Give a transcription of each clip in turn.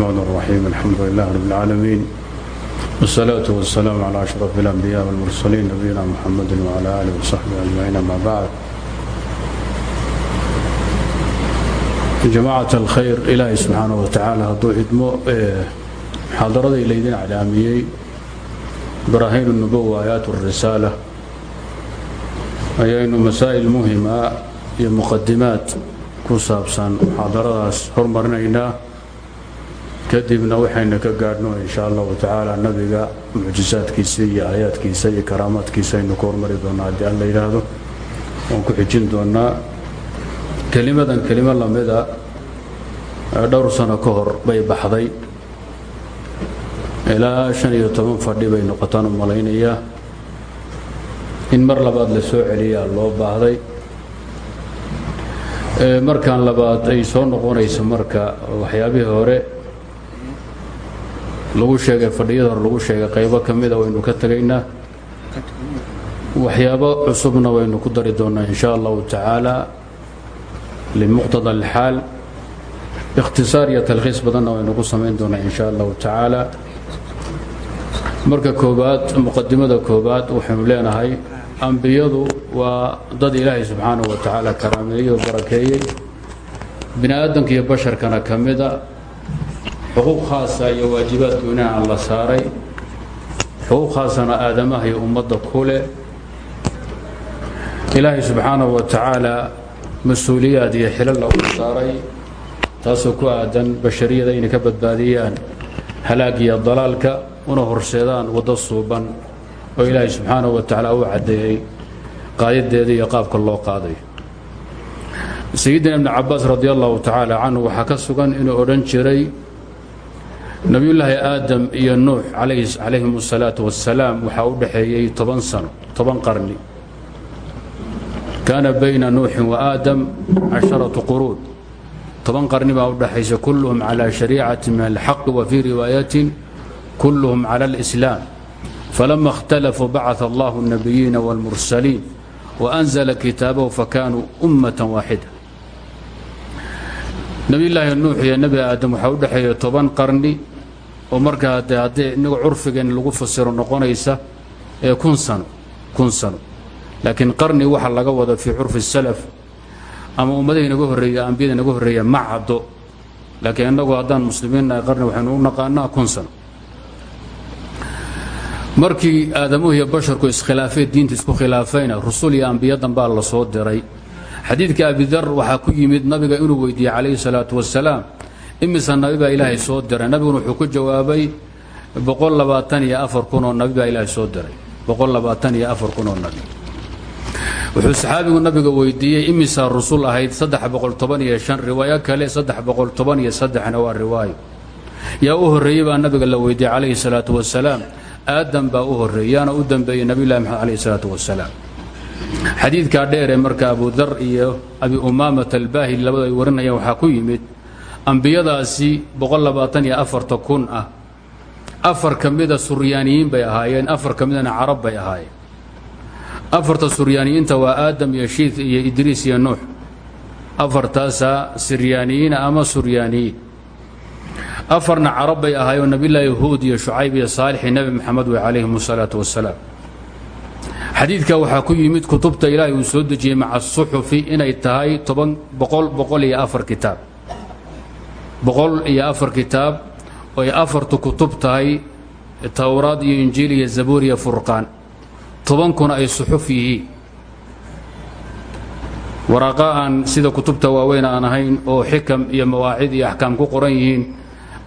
الرحمن الرحيم الحمد لله رب العالمين والصلاة والسلام على أشرف الأنبياء والمرسلين نبينا محمد وعلى آله وصحبه أجمعين أما بعد جماعة الخير إلهي سبحانه وتعالى هدو إدمو محاضرة إليدين علاميي براهين النبوة آيات الرسالة ayaynu masaa'il muhima iyo muqadimaad ku saabsan muxaadaradaas hormarinaynaa kadibna waxayna ka gaadhno insha allahu tacaala nabiga mucjisaadkiisa iyo aayaadkiisa iyo karaamaadkiisa aynu ka hormari doonaa haddii alla yidhaahdo. Ku xijin doonaa kelimadan kelimo lamida dhowr sano ka hor bay baxday. Ilaa shan fadhi bay noqotaan u in mar labaad la soo celiyaa loo baahday. Markan labaad ay soo noqonayso marka waxyaabihii hore lagu sheegay fadhiyada hore lagu sheegay qaybo ka mida waynu ka tegaynaa waxyaabo cusubna waynu ku dari doonaa in sha allahu tacaala limuqtada alxaal. Ikhtisaar iyo talkhiis waynu ku samayn doonaa in sha allahu marka koobaad muqadimada koobaad waxaynu leenahay ambiyadu waa dad ilaahay subxaanahu wa tacaala karaameeyey oo barakeeyey. Basharkana ka xuquuq khaasa iyo waajibaad goynaan la saaray. Xuquuq khaasana aadamaha iyo ummadda ku leh. Ilaahay subxaanahu wa tacaala mas'uuliyaad iyo xilal u saaray taasoo ku aadan bashariyada inay ka badbaadiyaan halaag iyo dalaalka una horseedaan waddo suuban oo ilaahay subxaanahu wa tacaala u caddeeyey qaadideeda iyo qaabka loo qaaday. Sayidina ibni cabaas radi allahu tacaala canhu waxaa ka sugan inuu odhan jiray nebiyullaahi aadam iyo nuux calayhim asalaatu wassalaam waxaa u dhexeeyey toban sano toban qarni kaana bayna nuuxin wa aadam casharatu quruun toban qarni baa u dhexaysa kulluhum calaa shariicati min alxaqi wa fii riwaayatin kulluhum cala alislaam فلما اختلفوا بعث الله النبيين والمرسلين وأنزل كتابه فكانوا أمة واحدة نبي الله النوح يا نبي آدم waxaa u dhexeeya toban qarni oo markaa de haddee curfigan lagu fasiro noqonaysa ee kun sano kun sano. Laakiin qarni waxa laga wada fii curfi الsalaf ama ummadaha inaga horreeya ambiyada inaga horreeya ma caddo. Laakiin innagu haddaan muslimiin qarni waxaynu u naqaanaa kun sano. Markii aadamuhu iyo basharku iskhilaafee diinta isku khilaafayna rusul iyo ambiyadan baa la soo diray. Xadiidka abidar waxaa ku yimid nabiga inuu weydiiyey calayhi salaatu wasalaam imisa nabi baa ilaahay soo diray. Nabiguna wuxuu ku jawaabay boqol labaatan iyo afar kun oo nabi baa ilaahay soo diray. Boqol labaatan iyo afar kun oo nabi. Wuxuu saxaabigu nabiga weydiiyey imisaa rusul ahayd saddex boqol toban iyo shan riwaayo kale saddex boqol waa riwaayo. Yaa u horreeyey nabiga la weydiiyey calayhi salaatu wasalaam aadam baa u horreeyey u dambeeyey nabiyulahi maxamed alayh isalaatu wasalaam xadiidkaa dheeree marka abudar iyo abi umaamat albaahili labadu ay warinayaan waxaa ku yimid ambiyadaasi kun ah. Afar ka mida bay ahaayeen afar ka midana bay ahaayeen. Afarta suryaaniyiinta waa aadam iyo shiid iyo idriis iyo nuux. Afartaasaa siryaaniyiina ama suryaaniyiin afarna carab bay ahaayoo nebillaahi huud iyo shucayb iyo saalix iyo nebi maxamed wey calayhim asalaatu xadiidka waxaa ku yimid kutubta ilaahay uu soo dejiyey maca suxufi inay tahay toban boqol boqol iyo afar kitaab boqol iyo afar kitaab oo ay afartu kutub tahay towraad iyo injiil iyo zabuur iyo furqaan. Tobankuna ay suxuf yihiin. Waraaqa aan sida kutubta waaweyn aan ahayn oo xikam iyo mawaacid iyo axkaam ku qoran yihiin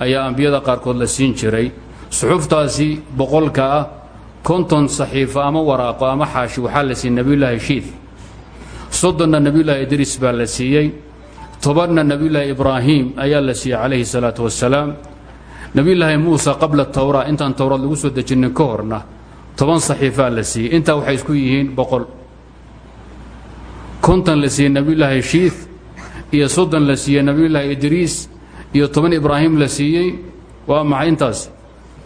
ayaa ambiyada qaarkood la siin jiray. Suxuftaasi boqolka ah konton saxiifo ama waraaqo ama xaashi waxaa la siiyey nebiyulaahi shiid soddonna nebiyulaahi idriis baa la siiyey tobanna nebiyulaahi ibraahim ayaa la siiyey calayhi salaatu wasalaam nebiyulaahi muusa qabla towra intaan towraad lagu soo dejinin ka horna toban saxiifaa la siiyey. Intaa waxay isku yihiin boqol. Konton la siiyey nebiyulaahi shiid iyo soddon la siiyey nebiyulaahi idriis iyo toban ibraahim la siiyey. Waa maxay intaas?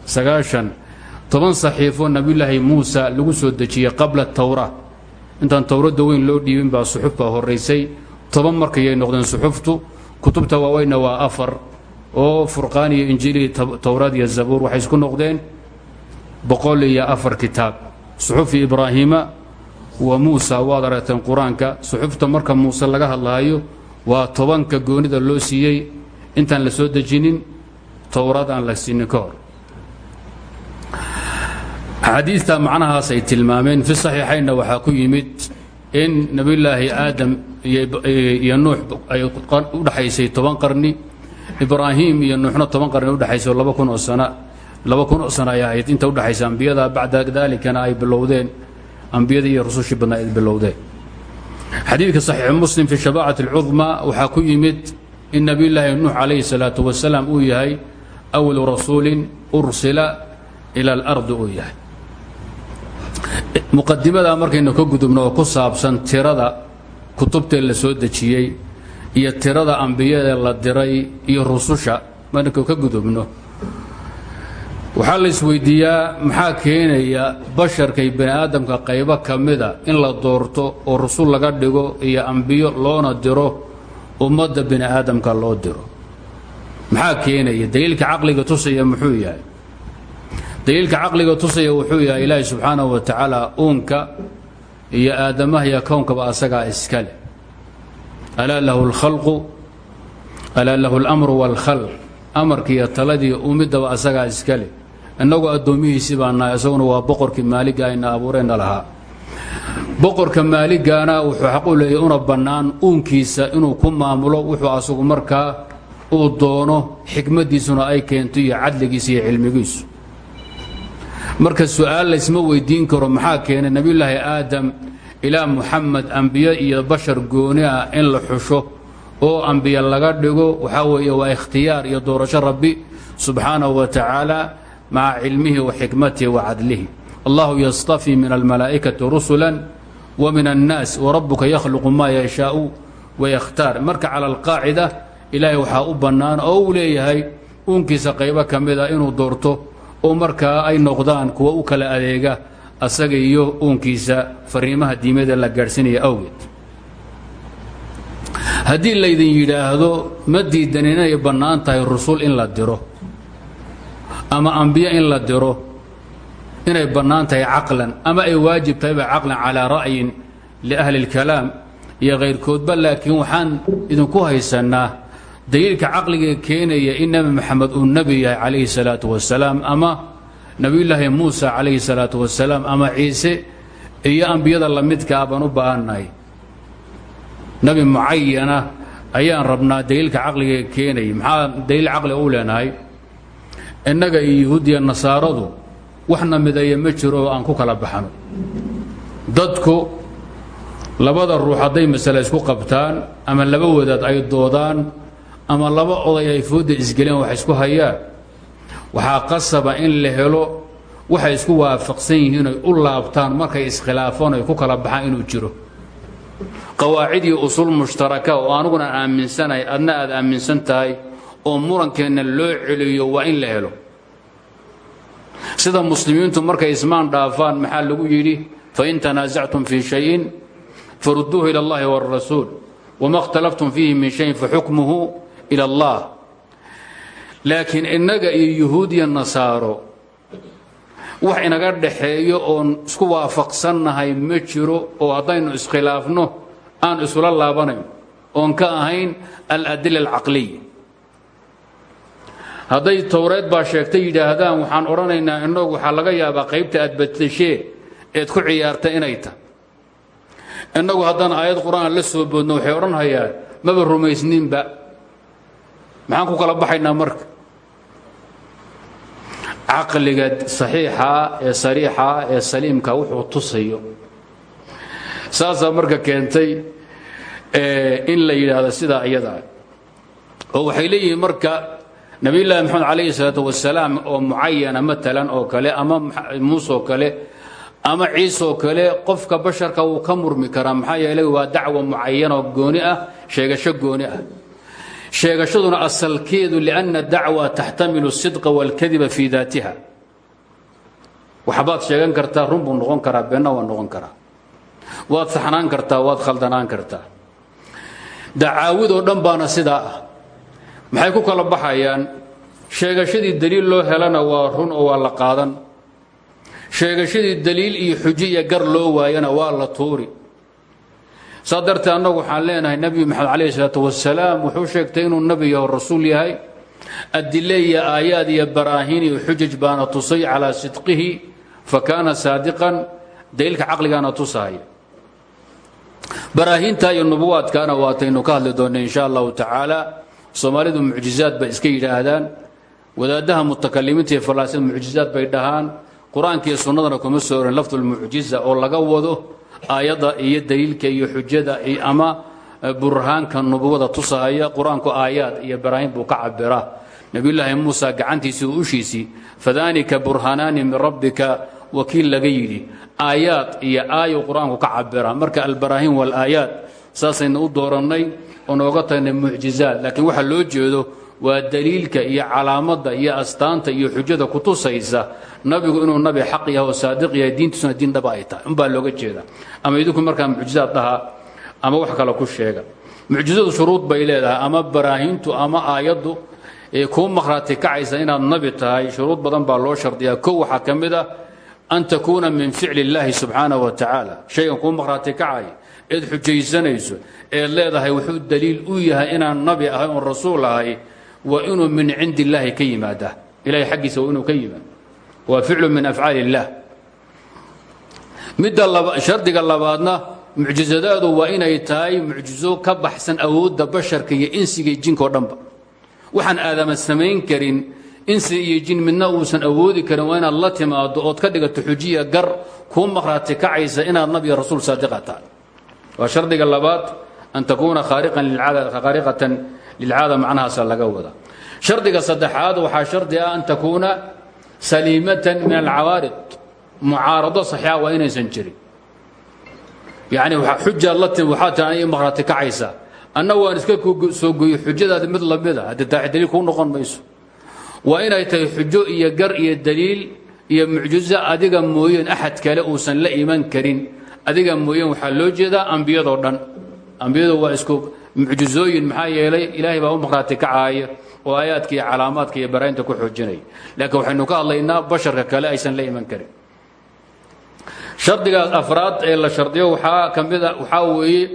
Sagaashan. Toban saxiifo nebiyulaahi muusa lagu soo dejiyey qabla towra intaan towradda weyn loo dhiibin baa suxuf baa horraysay toban markayay noqdeen suxuftu. Kutubta waaweynna waa afar oo furqaan iyo injiilihii towraad iyo zabuur waxay isku noqdeen. Boqol iyo afar kitaab. Suxufi ibraahiima wa muusa waad aragteen qur'aanka. Suxufta marka muuse laga hadlaayo waa tobanka goonida loo siiyey. Intaan la soo dejinin towraad aan la siinin ka hor. Axaadiidta macnahaasay tilmaameen. Fi saxiixaynna waxaa ku yimid in nebiyulaahi aadam iyo nuux ay u dhaxaysay toban qarni. Ibraahim iyo nuuxna toban qarni udhexayso laba kun oo sana. Laba kun oo sana ay ahayd inta udhexaysa ay bilowdeen. Ambiyadii iyo rusushii badnaa ay bilowdeen. Xadiidka saxiix muslim fi shabaacati alcudma waxaa ku yimid in nebiyulaahi nuux calayhi salaatu wasalaam uu yahay awalu rasuulin ursila ila alardi uu yahay. Muqadimada markaynu ka gudubno ku saabsan tirada kutubtee la soo dejiyey iyo tirada ambiyadee la diray iyo rususha markaynu ka gudubno. Waxaa la isweydiiyaa maxaa keenaya basharkay bani aadamka qaybo ka mida in la doorto oo rusul laga dhigo iyo ambiyo loona diro ummadda bani aadamka loo diro. Maxaa keenaya? Daliilka caqliga tusaya muxuu yahay. Daliilka caqliga tusaya wuxuu yahay ilaahi subxaanahu wa tacaala uunka iyo aadamaha iyo kownkaba asagaa iska leh. Alaa lahu lkhalqu alaa lahu اlamru wاlkhalq amarkiiyo taladii umiddaba asagaa iska leh. Innagoo addoomihiisii baa nahay isaguna waa boqorkii maaliga ayna abuureenna lahaa. Boqorka maaligaana wuxuu xaq u leeyahy una bannaan uunkiisa inuu ku maamulo wuxuu asagu markaa uu doono xikmaddiisuna ay keento iyo cadligiisa iyo cilmigiisu marka su'aal laysma weydiin karo maxaa keenay nebiyulaahi aadam ilaa muxamed ambiyo iyo bashar gooni ah in la xusho oo ambiye laga dhigo waxaa weeye waa ikhtiyaar iyo doorasho rabbi subxaanahu wa tacaala maca cilmihi wa xikmatihi wa cadlihi. Allahu yastafii min almalaa'ikati rusula wa min annaas warabuka yakhluqu maa yashaau wayakhtaar marka cala alqaacida ilaahay waxaa u bannaan oo uu leeyahay uunkiisa qaybo ka mid a inuu doorto oo markaa ay noqdaan kuwa u kala adeega asaga iyo uunkiisa fariimaha diimada la gaadhsiinaya awgeed. Haddii laydin yidhaahdo ma diidan inay bannaan tahay rusul in la diro ama ambiyo in la diro inay bannaan tahay caqlan ama ay waajib tahayba caqlan calaa ra'yin liahli اlkalaam iyo kayrkoodba laakiin waxaan idinku haysannaa daliilka caqliga keenaya in nebi moxamed uu nebi yahay calayhi salaatu wasalaam ama nebiyulaahi muusa calayhi salaatu wasalaam ama ciise iyo ambiyada lamidka ah baan u baahannahay nebi mucayana ayaan rabnaa daliilka caqliga keenaya. Maxaa daliil caqli u leenahay? Innaga iyo yahuudiya nasaaradu waxna mideeya ma jiro oo aan ku kala baxno. Dadku labada ruux hadday masale isku qabtaan ama laba wadaad ay doodaan ama laba oday ay fooda isgeleen wax isku hayaan. Waxaa qasaba in la helo waxay isku waafaqsan yihiin ay u laabtaan markay iskhilaafoon ay ku kala baxaan inuu jiro. Qawaacidii usul mushtaraka oo aniguna aaminsanahay adna aad aaminsan tahay oo murankeenna loo celiyo waa in la helo. Sida muslimiintu markay ismaan dhaafaan maxaa lagu yidhi? Fain tanaasactum fii shayin farudduuhu ila allahi wاlrasuul wama اkhtalaftum fiihi min shayin faxukmuhu ila اllah laakiin innaga iyo yuhuudiya nasaaro wax inaga dhaxeeyo oon isku waafaqsannahay ma jiro oo haddaynu iskhilaafno aan isula laabanayn oon ka ahayn aladila alcaqliya hadday towreed baa sheegtay yidhaahdaan waxaan odhanaynaa innagu waxaa laga yaabaa qaybta aad badashee eed ku ciyaarta inay tahay innagu haddaan aayad qur'aan la soo boodno waxay odhanhayaan maba rumaysninba maxaan ku kala baxaynaa marka? Caqliga saxiixa ee sariixa ee saliimka wuxuu tusayo. Saasaa marka keentay in la yidhaahdo sidaa iyadaa oo waxay leeyihiin marka nabiyullaahi moxamed calayhi salaatu wasalaam oo mucayana matalan oo kale ama muuse kale ama ciise oo kale qofka basharka wuu ka murmi karaa maxaa yeelay waa dacwa mucayanoo gooni ah sheegasho gooni ah sheegashaduna asalkeedu lianna dacwa taxtamilu sidqa wاlkadiba fii daatiha. Waxbaad sheegan kartaa run buu noqon karaa beenna waa noqon karaa. Waad saxnaan kartaa waad khaldanaan kartaa. Dacaawidoo dhan baana sidaa ah. Maxay ku kala baxayaan? Sheegashadii daliil loo helana waa run oo waa la qaadan. Sheegashadii daliil iyo xujo gar loo waayana waa la tuuri saa dartee annagu waxaan leenahay nebi maxamed calayhi salaatu wasalaam wuxuu sheegtay inuu nebi yaho rasuul yahay. Adile iyo aayaad iyo baraahiin iyo xujaj baana tusay calaa sidqihi fa kaana saadiqan daliilka caqligaana tusahaya baraahiinta iyo nubuwaadkaana waataynu ka hadli doonna insha allahu tacaala. Soomaalidu mucjizaad bay iska yidhaahdaan. Wadaadaha mutakalimiinta iyo falaasida mucjizaad bay dhahaan. Qur'aanka iyo sunnadana kuma soo orin lafdulmucjiza oo laga wado aayadda iyo daliilka iyo xujada ama burhaanka nubuwada tusahaya qur'aanku aayaad iyo baraahiin buu ka cabiraa nebiyulaahi muusa gacantiisii u ushiisii fadaanika burhaanaani min rabbika wakiil laga yidhi. Aayaad iyo aayo qur'aanku ka cabira marka albaraahiin walaayaad saasaynu u doorannay oo nooga tagnay mucjizaad. Laakiin waxa loo jeedo waa daliilka iyo calaamadda iyo astaanta iyo xujada ku tusaysa nabigu inuu nabi xaq yahay oo saadiq yahay diintiisuna diin dhaba ay tahay. Unbaa looga jeeda ama idinku markaa mucjizaad dhaha ama wax kale ku sheega. Mucjizadu shuruud bay leedahay ama baraahiintu ama aayaddu ee kuu maqhraati kacaysa inaad nabi tahay shuruud badan baa loo shardiyaa. Kow waxaa ka ah an takuuna min ficli illaahi subxaanahu wa tacaala. Shaygan kuu maqhraati kacaya eed xujaysanayso eed leedahay wuxuu daliil u yahay inaan nabi ahay oon rasuul ahay waa inuu min cindi illaahi ka yimaada. Ilahay xaggiisa waa inuu ka yimaado. Waa ficlu min afcaali illaah midda shardiga labaadna mucjizadaadu waa inay tahay mucjizo ka baxsan awoodda basharka iyo insiga iyo dhanba. Waxaan aadama samayn karin insi iyo jin midna uusan awoodi karin. Waa inaad la timaado ood ka dhigato xujiya gar kuu maqhraati kacaysa inaad nabiga rasuul saadiqa tahay shardiga labaad an takuuna khaariqatan lilcaada macnahaasa laga wada shardiga saddexaad waxaa shardi ah an takuuna saliimatan min alcawaarid mucaarado saxiixa waa inaysan jirin yacni xujaad la timi waxaa tii aniga maqhraati kacaysa anna waan iska soo gooyey xujadaada mid lamida haddii taaxi daliil kuu noqon mayso waa inay tahay xujo iyo gar iyo daliil iyo mucjizo adiga mooyeen axad kale uusan la iman karin adiga mooyeen waxaa loo jeedaa ambiyadoo dhan ambiyadu waa isku mucjizooyin maxaa yeelay ilaahay baa u maqhraati kacaaya oo aayaadka iyo baraynta ku xoojinaya laakiin waxaynu ka hadlaynaa basharka kale aysan la iman karin. Shardigaas afraad ee la shardiyo waxaa ka waxaa weeye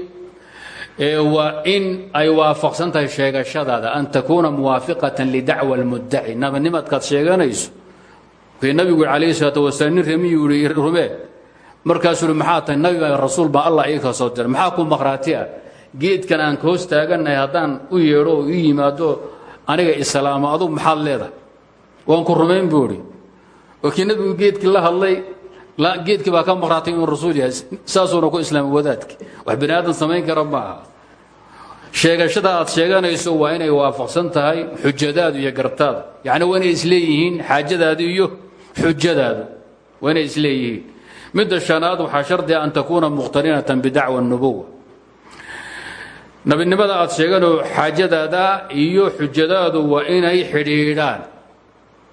waa in ay waafaqsan tahay sheegashadaada an takuuna muwaafiqatan lidacwa almuddaci nabanimadkaad sheeganayso kii nabigu calayhi salaatu wasalaam nin remiyuu yihi rumee. Markaasuu maxaa tahay? Nabi rasuul baa allah ii ka soo diray. Maxaa ku maqhraati geedkan aan ka hoos taagannahay haddaan u yeedho oo yimaado aniga islaamo adugu leedahay? Waan ku rumayn buu idhi nabigu geedkii la hadlay geedkii baa ka maqhraatay inuu rasuul yahay saasuuna ku islaamay wadaadki wax bani aadan samayn kara sheegashada aad sheeganayso waa inay waafaqsan tahay xujadaadu iyo gartaada. Yacni waa inay isleeyihiin iyo xujadaadu. Waa inay isleeyihiin shanaad waxaa shardi an takuuna muqhtarinatan bidacwa nubuwa nabinimada aad sheeganoo xaajadaada iyo xujadaadu waa inay xidhiidhaan.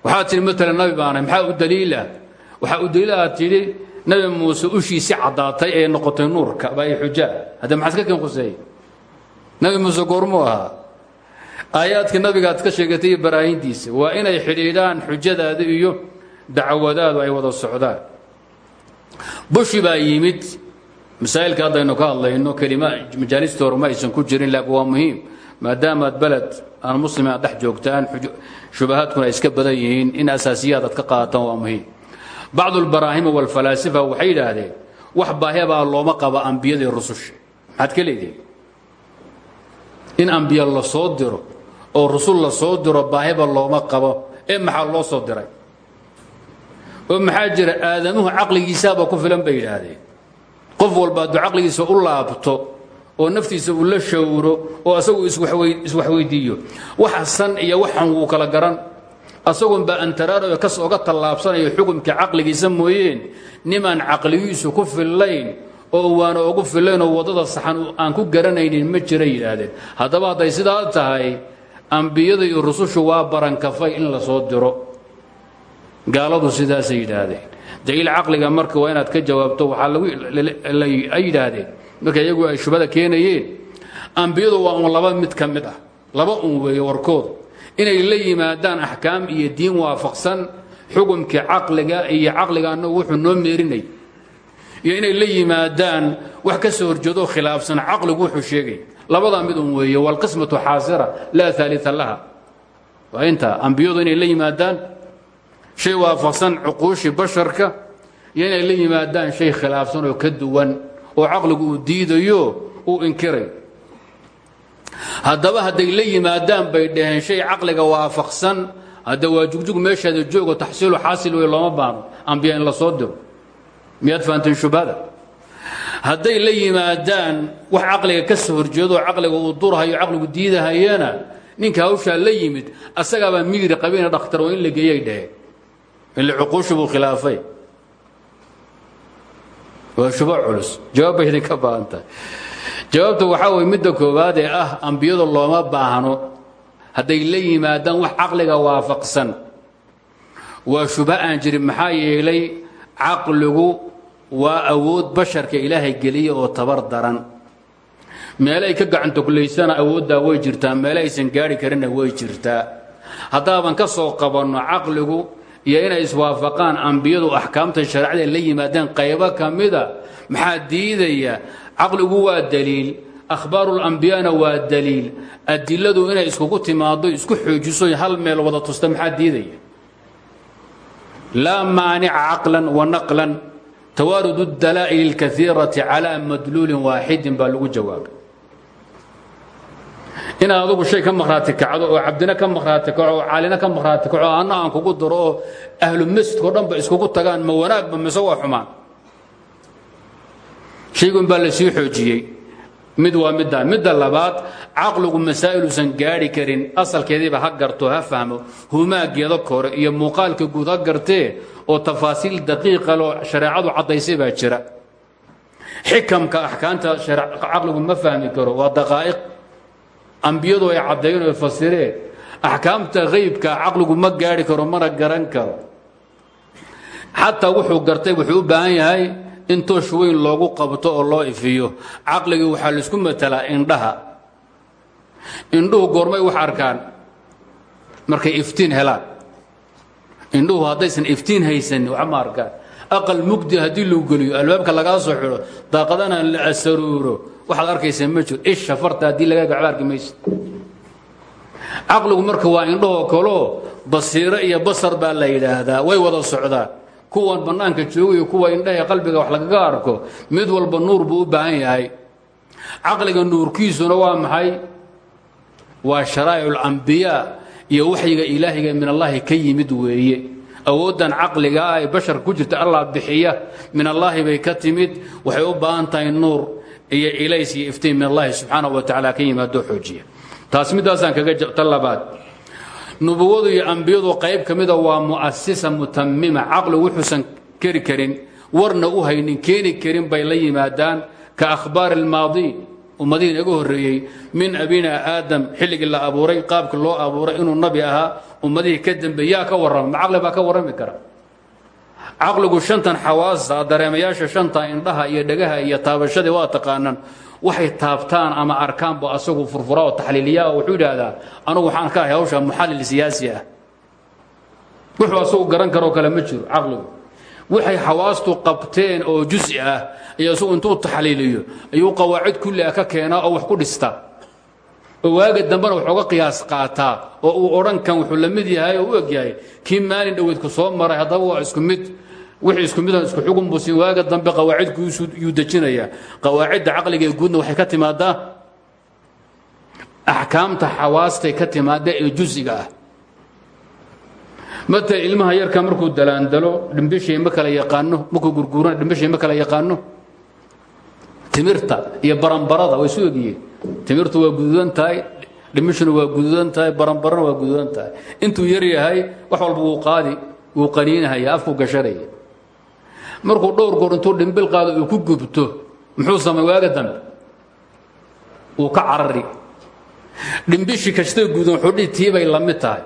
Waxaad tihi maalan nabi baanahay maxaa u daliila? Waxaa u daliila aad tidhi nabi muuse ushiisi caddaatay ee noqotay nuurka baa i xujaa. Hadda maxaad ka ken quseey nabi muuse goormuu ahaa aayaadka nabiga aad ka sheegatay iyo baraahintiisa waa inay xidhiidhaan xujadaada iyo dacwadaadu ay wada socdaan. Bushi baa yimid masaa'ilka haddaynu ka hadlayno kelima majaalista aysan ku jirin laakiin waa muhiim. Maadaamaad beled aan muslim dhex joogtaan shubahaadkuna ay iska badan yihiin in asaasiyaad aad ka qaadataan waa muhiim. Bacdu lbaraahima walfalaasifa waxay yidhaahdeen wax baahibaa looma qaba ambiyadii rususha maxaad in ambiya la soo diro oo rusul la soo diro baahiba looma qabo ee maxaa loo soo diray? Oo maxaa jira aadamuhu caqligiisaaba ku filan bay yidhaahdeen qof walba hadduu caqligiisa u laabto oo naftiisa uu la shawro oo asagu iswaxweydiiyo waxa san iyo waxan wuu kala garan. Asagoon baa antaraarayo kas oga tallaabsanayo xukumka caqligiisa mooyeen nimaan caqligiisu ku fillayn oo waana ugu fillayn oo waddada saxan aan ku garanaynin ma jira yidhaahdeen. Haddaba hadday sidaa tahay ambiyada iyo rusushu waa barankafay in la soo diro. Gaaladu sidaasay yidhaahdeen daliil caqliga marka waa inaad ka jawaabto waxaa ay yidhaahdeen. Marka iyagu ay shubada keenayeen ambiyadu waa un laba mid ka mid ah laba un weeye warkoodu inay la yimaadaan axkaam iyo diin waafaqsan xukumkii caqliga iyo caqliga annagu wuxuu noo meerinay. Iyo inay la yimaadaan wax ka soo horjeedoo khilaafsan caqligu wuxuu sheegay labadaa mid un weeye waalqismatu xaasira laa aalia laha. Waa intaa ambiyadu inay la yimaadaan shay waafaqsan cuquushii basharka iyo inay la yimaadaan shay khilaafsan oo ka duwan oo caqligu uu diidayo uu inkirayo haddaba hadday la yimaadaan bay dhaheen shay caqliga waafaqsan hadda waa jugjug meeshaada joogo taxsiilu xaasil wey looma baano ambiya in la diro. Miyaad la yimaadaan wax caqliga ka soo horjeedo oo caqliga uu durhayo caqligu diidahayana ninka hawshaa la yimid asagaabaa miyiri qabina dhakhtar oo in la geeyay dhaheen ile cuquushi buu khilaafay. Waa shubo culus. Jawaab bay idinka baahan tahay. Jawaabta waxaa weye midda koowaad ee ah ambiyadu looma baahno hadday la yimaadaan wax caqliga waafaqsan. Waa shuba aan jirin maxaa yeelay caqligu waa awood basharka ilaahay geliya oo tabar daran. Meele ay ka gacantoklaysana awooddaa way jirtaa meele aysan gaari karinna way jirtaa. Haddaaban ka soo qabanno caqligu iyo inay iswaafaqaan ambiyadu axkaamta sharcada la yimaadeen qaybo ka mida maxaa diidaya? Caqligu waa daliil ahbaaru lambiyana waa daliil adiladu inay iskugu timaado isku xoojiso hal meel wada tusta maxaa diidaya? Laa maanica caqlan wa naqlan tawaarud dalaa'il اlkaiirati calaa madluulin waaxidin baa lagu jawaabay inaad adugu shay ka maqhraati kacdo oo cabdina ka maqhraati kaco oo caalina ka maqhraati kaco anna aan kugu daro oo ahlu masjidko dhan ba iskugu tagaan ma wanaagba mise waa xumaan. Shaygun baa la sii xoojiyey. Mid waa middaa midda labaad caqligu masaa'iluusan gaadhi karin asalkeediiba ha garto ha fahmo humaageeda kore iyo muuqaalka guud ha gartee oo tafaasiil daqiiqa loo shareecadu caddaysay baa jira. Xikamka axkaamta caqligu ma fahmi karo waa daqaa'iq ambiyadu ay caddeeyeen oo fasireen axkaamta haybka caqligu ma gaadhi karo mana garan karo. Xataa wuxuu gartay wuxuu u baahan yahay in toosh weyn loogu qabto oo loo ifiyo. Caqligii waxaa la isku matelaa indhaha. Indhuhu goormay wax arkaan markay iftiin helaan. Indhuhu haddaysan iftiin haysanin wax ma arkaan. Aqal mugdi haddii lou geliyo albaabka lagaa soo xidho daaqadana la asaruuro waxaad arkaysaa ma jiro. Isha farta haddii lagaa gacba arki maysid. Caqligu marka waa indhahoo kaloo basiiro iyo basar baa la yidhaahdaa. Way wada socdaan kuwan bannaanka joogayo kuwa indhaha qalbiga wax lagaga arko mid walba nuur buu u baahan yahay. Caqliga nuurkiisuna waa maxay? Waa sharaa'ic اlambiyaa iyo waxyiga ilaahiga min allahi ka yimid weeye. Awooddan caqliga ah ee basharka ku jirta allah bixiya. Min allaahi bay ka timid. Waxay u baahan tahay nuur iyo ilays iyo iftiin min allahi subxaanaه wa tacala ka yimaadoo xoojiya. Taas middaasaan kaga ta labaad. Nubuwadu iyo ambiyadu qayb ka mida waa mu'asisa mutamima caqligu wuxuusan keri karin warna u haynin keeni karin bay la yimaadaan ka akhbaari اlmaadiin ummadihi inaga horreeyey min abina aadam xilligii la abuuray qaabka loo abuuray inuu nabi ahaa ummadihii ka dambeey yaa ka warrama ma caqli baa ka warrami kara caqligu shantan xawaasa dareemayaasha shanta indhaha iyo dhagaha iyo taabashadii waa taqaanaan waxay taabtaan ama arkaanba asagu furfura oo taxliiliyaa oo wuxuu idhaahdaa anugu waxaan ka ahay hawsha muxallil siyaasi ah. Wuxuu asagu garan karoo kale ma jiro caqligu. Waxay xawaastu qabteen oo jusi ah iyo isagu intuu taxliiliyo ayuu qawaacid kulli ah ka keenaa oo wax ku dhistaa oo waaga dambena wax oga qiyaas qaataa oo uu odhan kan wuxuu la mid yahay oo u eg yahay kii maalin dhoweedku soo maray haddaba waa isku mid wixii isku midan isku xugun buu siin waaga dambe qawaacidku yuu dejinayaa qawaacidda caqliga ee guudna waxay ka timaadaa axkaamta xawaastay ka timaada ee jusiga ah. Mata ilmaha yarka markuu dalaandalo dhimbishay ma kala yaqaano markuu gurguurana dhimbishay ma kala yaqaano timirta iyo baranbarada way isu egyihiin. Timirtu waa guduudan tahay dhimishuna waa guduudan tahay baranbarana waa guduudan tahay. Intuu yar yahay wax walba wuu qaadi wuu qaniinahaya afku gashanaya markuu dhowr goor intuu dhimbil qaado uu ku gubto muxuu samay waaga dambe. Wuu ka carari. Dhimbishi kastay guudan wuxuu dhihi tii bay la mid tahay.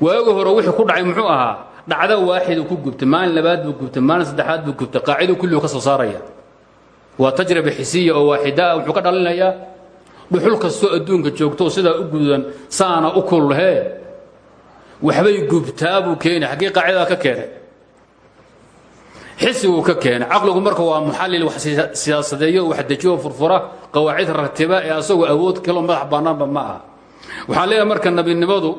Waaga hore wixii ku dhacay muxuu ahaa dhacdo waaxidu ku gubtay maalin labaad buu gubtay maalin saddexaad buu gubtay qaacido kulligu ka soo saaraya. Waa tajriba xisiya oo waaxida ah wuxuu ka dhalinayaa. Dhuxul kastoo adduunka joogto sidaa u gudan saana u kulhee waxbay gubtaa buu keenay xaggee qaacidaa ka keenay xisbiguu ka keenay. Caqligu marka waa muxallil wax siyaasadeeyo wax dejiyo furfura qawaacid ratiba ee asagoo awood kaloo madax bannaanba ma aha. Waxaan leeyahay marka nebinimadu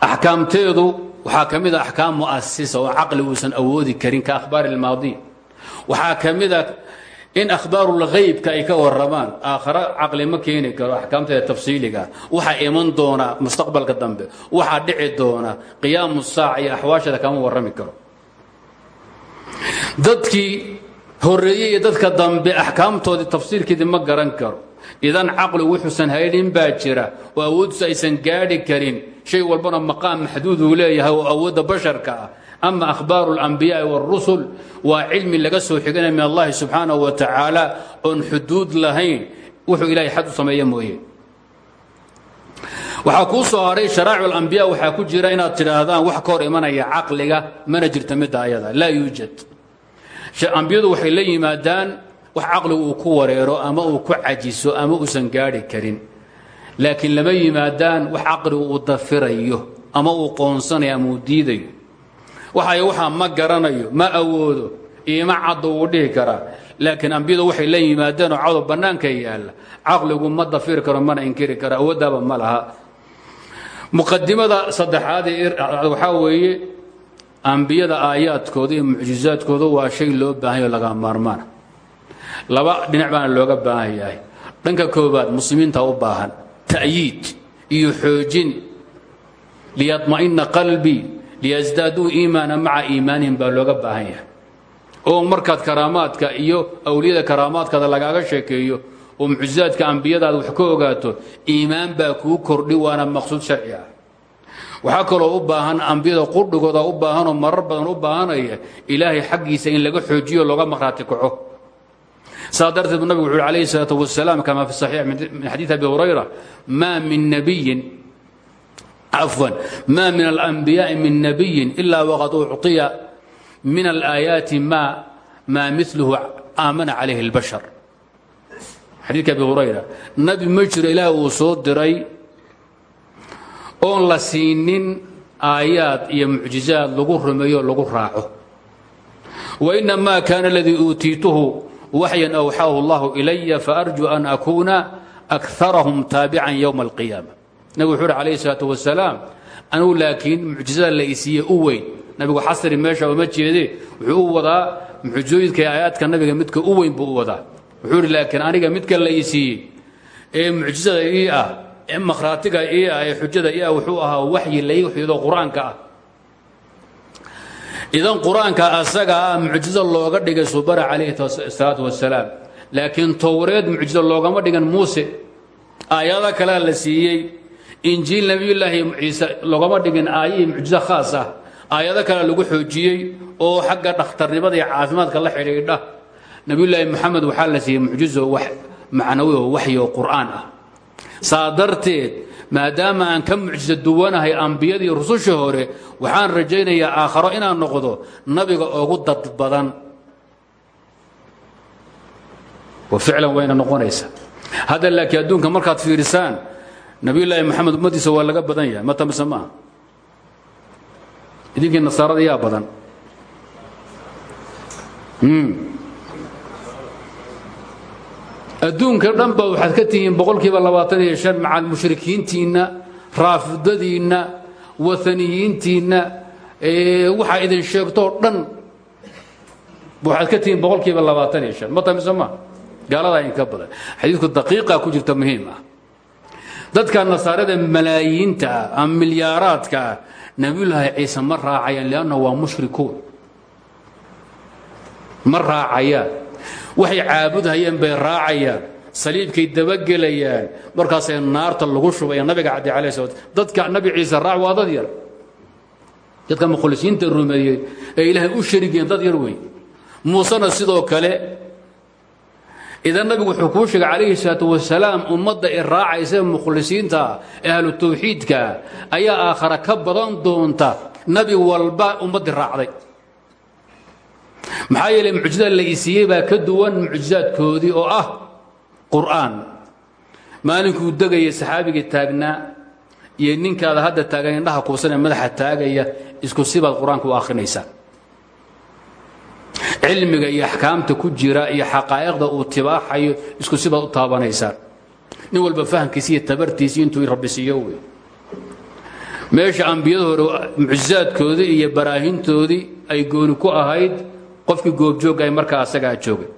axkaamteedu waxaa ka mid a axkaam mu'asisa oo caqli uusan awoodi karin ka akhbaari ilmaadiin waxaa ka mid a in akhbaarulghaybka ay ka warramaan aakhare caqli ma keeni karo axkaamteeda tafsiiliga. Waxaa iman doona mustaqbalka dambe. Waxaa dhici doona qiyaamu saaca iyo kama warrami karo dadkii horeeyey iyo dadka dambe axkaamtoodii tafsiirkeedii ma garan karo idan caqli wuxuusan haynin baa jira oo awooddiisu aysan gaadhi karin shay walbana maqaam maxduud uu leeyahay oo awoodda basharka ah ama akhbaaru اlambiyaai wاlrusul waa cilmi laga soo xiganaya min allahi subxaanaه wa tacaala oon xuduud lahayn wuxuu ilahay xad u sameeya mooye waxaa kuu soo haray sharaa'ic alambiya waxaa ku jira inaad tidhaahdaan wax ka imanaya caqliga mana jirta midda ayada. Laa yuujad ambiyadu waxay la yimaadaan wax caqligu uu ku wareero ama uu ku cajiso ama uusan gaadhi karin. Laakiin lama yimaadaan wax caqligu uu dafirayo ama uu qoonsanayo ama uu diidayo. Waxay waxaa ma garanayo ma awoodo iima caddo wuu dhihi karaa. Laakiin ambiyadu waxay la yimaadeen oo cadow bannaanka yaalla. Caqligu ma dafiri karo mana inkiri karo awooddaaba ma laha muqadimada saddexaad waxaa weeye ambiyada aayaadkooda iyo mucjizaadkooda waa shay loo baahanyo laga maarmaana laba dhinac baana looga baahan yahay. Dhanka koobaad muslimiinta u baahan ta'yiid iyo xoojin. Liyadma'ina qalbii liyasdaaduu iimaana maca iimaanihim baa looga baahan yahay. Oo markaad karaamaadka iyo awliyada karaamaadkaada lagaaga sheekeeyo oo mucjizaadka ambiyadaada wax ka ogaato iimaan baa kuu kordhi waana maqsuud sharci ah. Waxaa kaloo u baahan ambiyada qudhigooda u baahanoo marar badan u baahanaya ilaahay xaggiisa in laga xoojiyo looga maqhraati kaco. Saa darteed nabigu wuxu uhi alayhi salaatu wasalaam kama fi saxiix min xadiid abi hurayra maa min nabiyin cafwan ma min alanbiyaai min nabiyin ilaa waqad ucطiya min alaayaati ma maa miluhu aamana calayhi اlbashar xadiidka abi hurayra nabi ma jiro ilaah uu soo diray oon la siinin aayaad iyo mucjizaad lagu rumeeyo lagu raaco. Wainamaa kaana aladii uutiituhu waxyan awxaahu allahu ilaya faarjuu an akuuna akarahum taabican yowma alqiyaama. Nabigu wuxuu uhi calayhi salaatu wasalaam anugu laakiin la isiiye u weyn. Nabigu xasri meesha uma jeedee wuxuu u wadaa mucjizooyinka aayaadka nabiga midka u weyn buu wadaa wuxuu ihi laakiin aniga midka la isiiyey ee mucjizada ii ah ee makhraatiga ii ah ee xujada ii ah wuxuu ahaa waxyi lai waxyado qur'aanka ah. Idan qur'aanka asaga ah mucjizo looga dhigay subara calayhi salaatu wasalaam laakiin towreed mucjizo loogama dhigan muuse aayado kalea la siiyey. Injiil nebiyullaahi ciise loogama dhigin aayihii mucjizo khaas ah. Aayado kale lagu xoojiyey oo xagga dhakhtarnimada iyo caafimaadka la xidhiidha nebiyullaahi moxamed waxaa la siiyey mucjizo wax macnawi oo waxyi oo qur'aan ah. Saa maadaama aan ka mucjiso duwanahay ambiyadii rususha hore waxaan rajaynayaa aakharo inaan noqdo nabiga ugu dad badan. Wa ficlan noqonaysa hadda laakiin adduunka markaad fiirisaan nabiyullaahi moxamed ummaddiisa waa laga badan yahay. Ma maaha? Idinkii nasaarada yaa badan adduunka dhan ba waxaad ka tihiin boqolkiiba labaatan iyo shan macal mushrikiintiinna raafidadiinna waaniyiintiinna waxaa idin sheegtoo dhan waxaad ka tihiin boqolkiiba labaatan iyo shan. Ma tamise ma? Gaaladaa idinka badan. Xadiidku daqiiqa ku jirta muhiim ah. Dadka nasaarada malaayiinta ah ama milyaaraadka ah ciise ma raacayaan lianna waa mushrikuun. Ma raacayaan waxay caabudhayeen bay raacayaan saliibkay dabagelayaan. Markaasay naarta lagu shubaya nabiga caddi alayh slat dadka nabi ciise raac waa dad yar. Dadka mukhlisiinta rumeeyey ee ilaahay u sharigeen dad yar wey muusena sidoo kale idan nabigu wuxuu kuu sheegay calayhi salaatu wasalaam ummadda i raacaysa mukhlisiinta ahlu tawxiidka ayaa aakhara ka badan doonta. Nabi walba ummaddii raacday maxaa yeeley mucjizada la isiiyey baa ka duwan mucjizaadkoodii oo ah qur'aan. Maalinkuu degaya saxaabigii taagnaa iyo ninkaada hadda taagan indhaha kuusan ee madaxa taagaya isku sibaad qur'aanka u akhrinaysaa cilmiga iyo axkaamta ku jira iyo xaqaa'iqda uu tibaaxayo isku sibaad u taabanaysaa nin walba fahamkiisi iyo tabartiisi intuu rabbi siiyo wey meesha ambiyada hore mucjizaadkoodii iyo baraahintoodii ay gooni ku ahayd qofkii goobjoogga ay markaa asagaa joogay.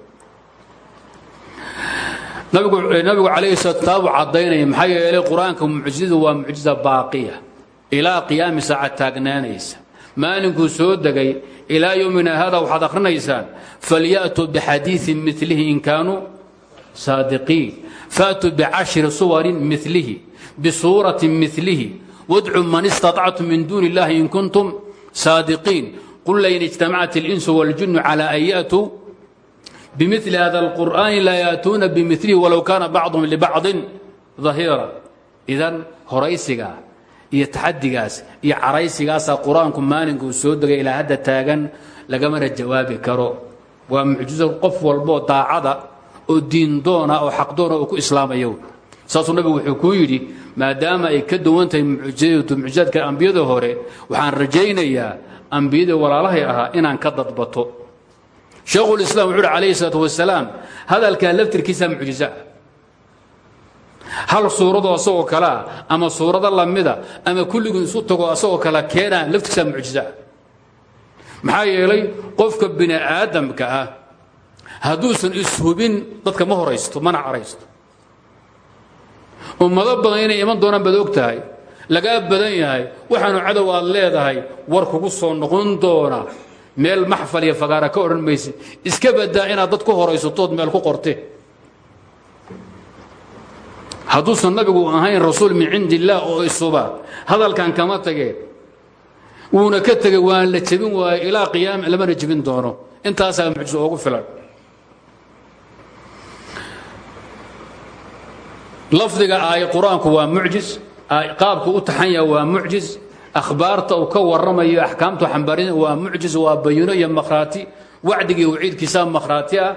Nabigu calayhi salaatu taabu caddaynaya maxaa yeelay qur'aanka mucjizadu waa mucjiza baaqiya ilaa qiyaami saaca taagnaanaysa. Maalinkuu soo degay ilaa yowmina hada waxaad akhrinaysaan falya'tuu bixadiiin milihi in kaanuu saadiqiin. Faatuu bicashri suwarin milihi bisuuratin milihi wadcuu man istaطactum min duuni illahi in kuntum saadiqiin qul lain ijtamacat اlinsu wاljinu calى an ya'tuu bimili hada اlqur'ani laa yaatuuna bimilihi walow kaana bacduhum libacضin ظahiira idan horaysigaa iyo taxadigaas iyo caraysigaasaa qur-aanku maalinkuu soo degay ilaa hadda taagan lagamana jawaabi karo waa mucjizo qof walboo daacada oo diindoona oo xaqdoona oo ku islaamayo saasuu nabigu wuxuu kuu yidhi maadaama ay ka duwan tahay mucjizaadka ambiyada hore waxaan rajaynayaa ambiyadii walaalahay ahaa inaan ka dadbato. Sheekhulislaam wuxuu uhi calayhi salaatu wasalaam hadalkaa laftirkiisa mucjizo ah hal suuradoo asagoo kalea ama suurado lamida ama kulliguu isu tago asagoo kale keenaa laftiisa mucjizo ah maxaa yeelay qofka bini aadamka ah hadduusan ishubin dadka ma horaysto mana caraysto ummado badan inay iman doonaan baad og tahay lagaa badan yahay. Waxaanu cadow aad leedahay. War kugu soo noqon doona. Meel maxfal iyo fagaara ka odhan maysid iska badaa inaad dad ku horaysatood meel ku qorte. Hadduusan nabigu ahayn rasuul min cindi illaah oo isuba hadalkan kama tageen wuuna ka tegey waan la jebin waayo ilaa qiyaama lamana jebin doono. Intaasaa mucjiso oogu filan lafdiga aay qur'aanku waa mucjis qaabku u taxanya waa mucjis akhbaarta uu ka warramayo axkaamtu xambaarina waa mucjis waa bayino iyo makhraati wacdigii waciidkiisaa makhraati ah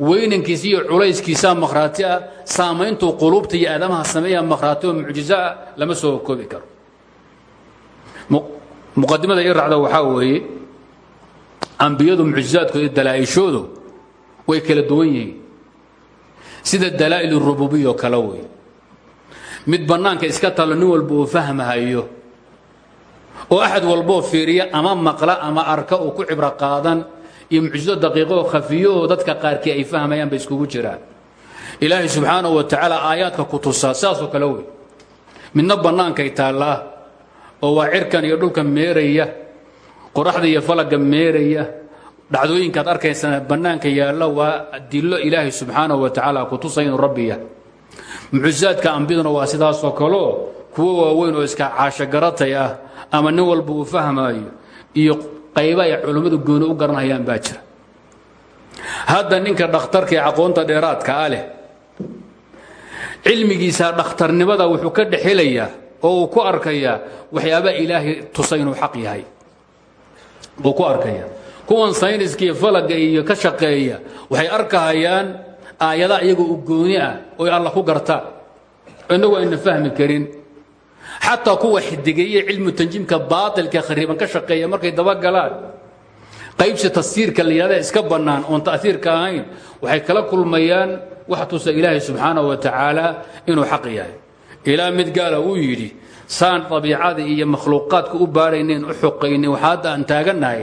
weynankiisa iyo culayskiisaa makhraati ah saamayntuu quluubta iyo aadamaha sameeya makhraati oo mucjizo ah lama soo koobi karo. Muqadimada ii raacda waxaa weeye ambiyadu mucjizaadkooda dalaa'ishoodu way kala duwan yihiin sida dalaa'il rububiya oo kale wey mid bannaanka iska talo nin walba uu fahmahayo. Oo axad walboo fiiriya ama maqla ama arka uu ku cibro qaadan iyo mucjizo daqiiqo oo khafiyo oo dadka qaarkii ay fahmayaan bay iskugu jiraan. Ilaahay subxaanahu wa tacaala aayaadka ku tusaa sidaasoo kale wey midna bannaankay taallaa oo waa cirkan iyo dhulka meeraya qoraxda iyo falaga meeraya dhacdooyinkaad arkaysana bannaanka yaalla waa dillo ilaahay subxaanahu wa tacaala ku tusay inuu rabbiya mucjizaadka ambiyaduna waa sidaasoo kaleo kuwo waaweyn oo iska caashogaratay ah ama nin walba uu fahmaayo iyo qayba ay culummadu gooni u garanayaan baa jira. Hadda ninka dhakhtarka ee aqoonta dheeraadka ah leh cilmigiisa dhakhtarnimada wuxuu ka dhexelayaa oo uu ku arkayaa waxyaabaa ilaahay tusay inuu xaq yahay. Uu ku arkaya kuwan sayniska iyo falaga iyo ka shaqeeya waxay arkahayaan aayadaha iyagoo u gooni ah oy alla ku gartaan innagu ayna fahmi karin. Xataa kuwa xidigeeye cilmu tanjiimka baatilka khariiban ka shaqeeya markay dabagalaan qaybsi tasiirka la iska bannaan oon ta'siirka ahayn waxay kala kulmayaan wax tusa ilaahay subxaanahu wa tacaala inuu xaq yahay. Ilaa mid gaala uu yidhi saan dabiicada iyo makhluuqaadka u baaraynayn u xoqaynin waxaa aan taagannahay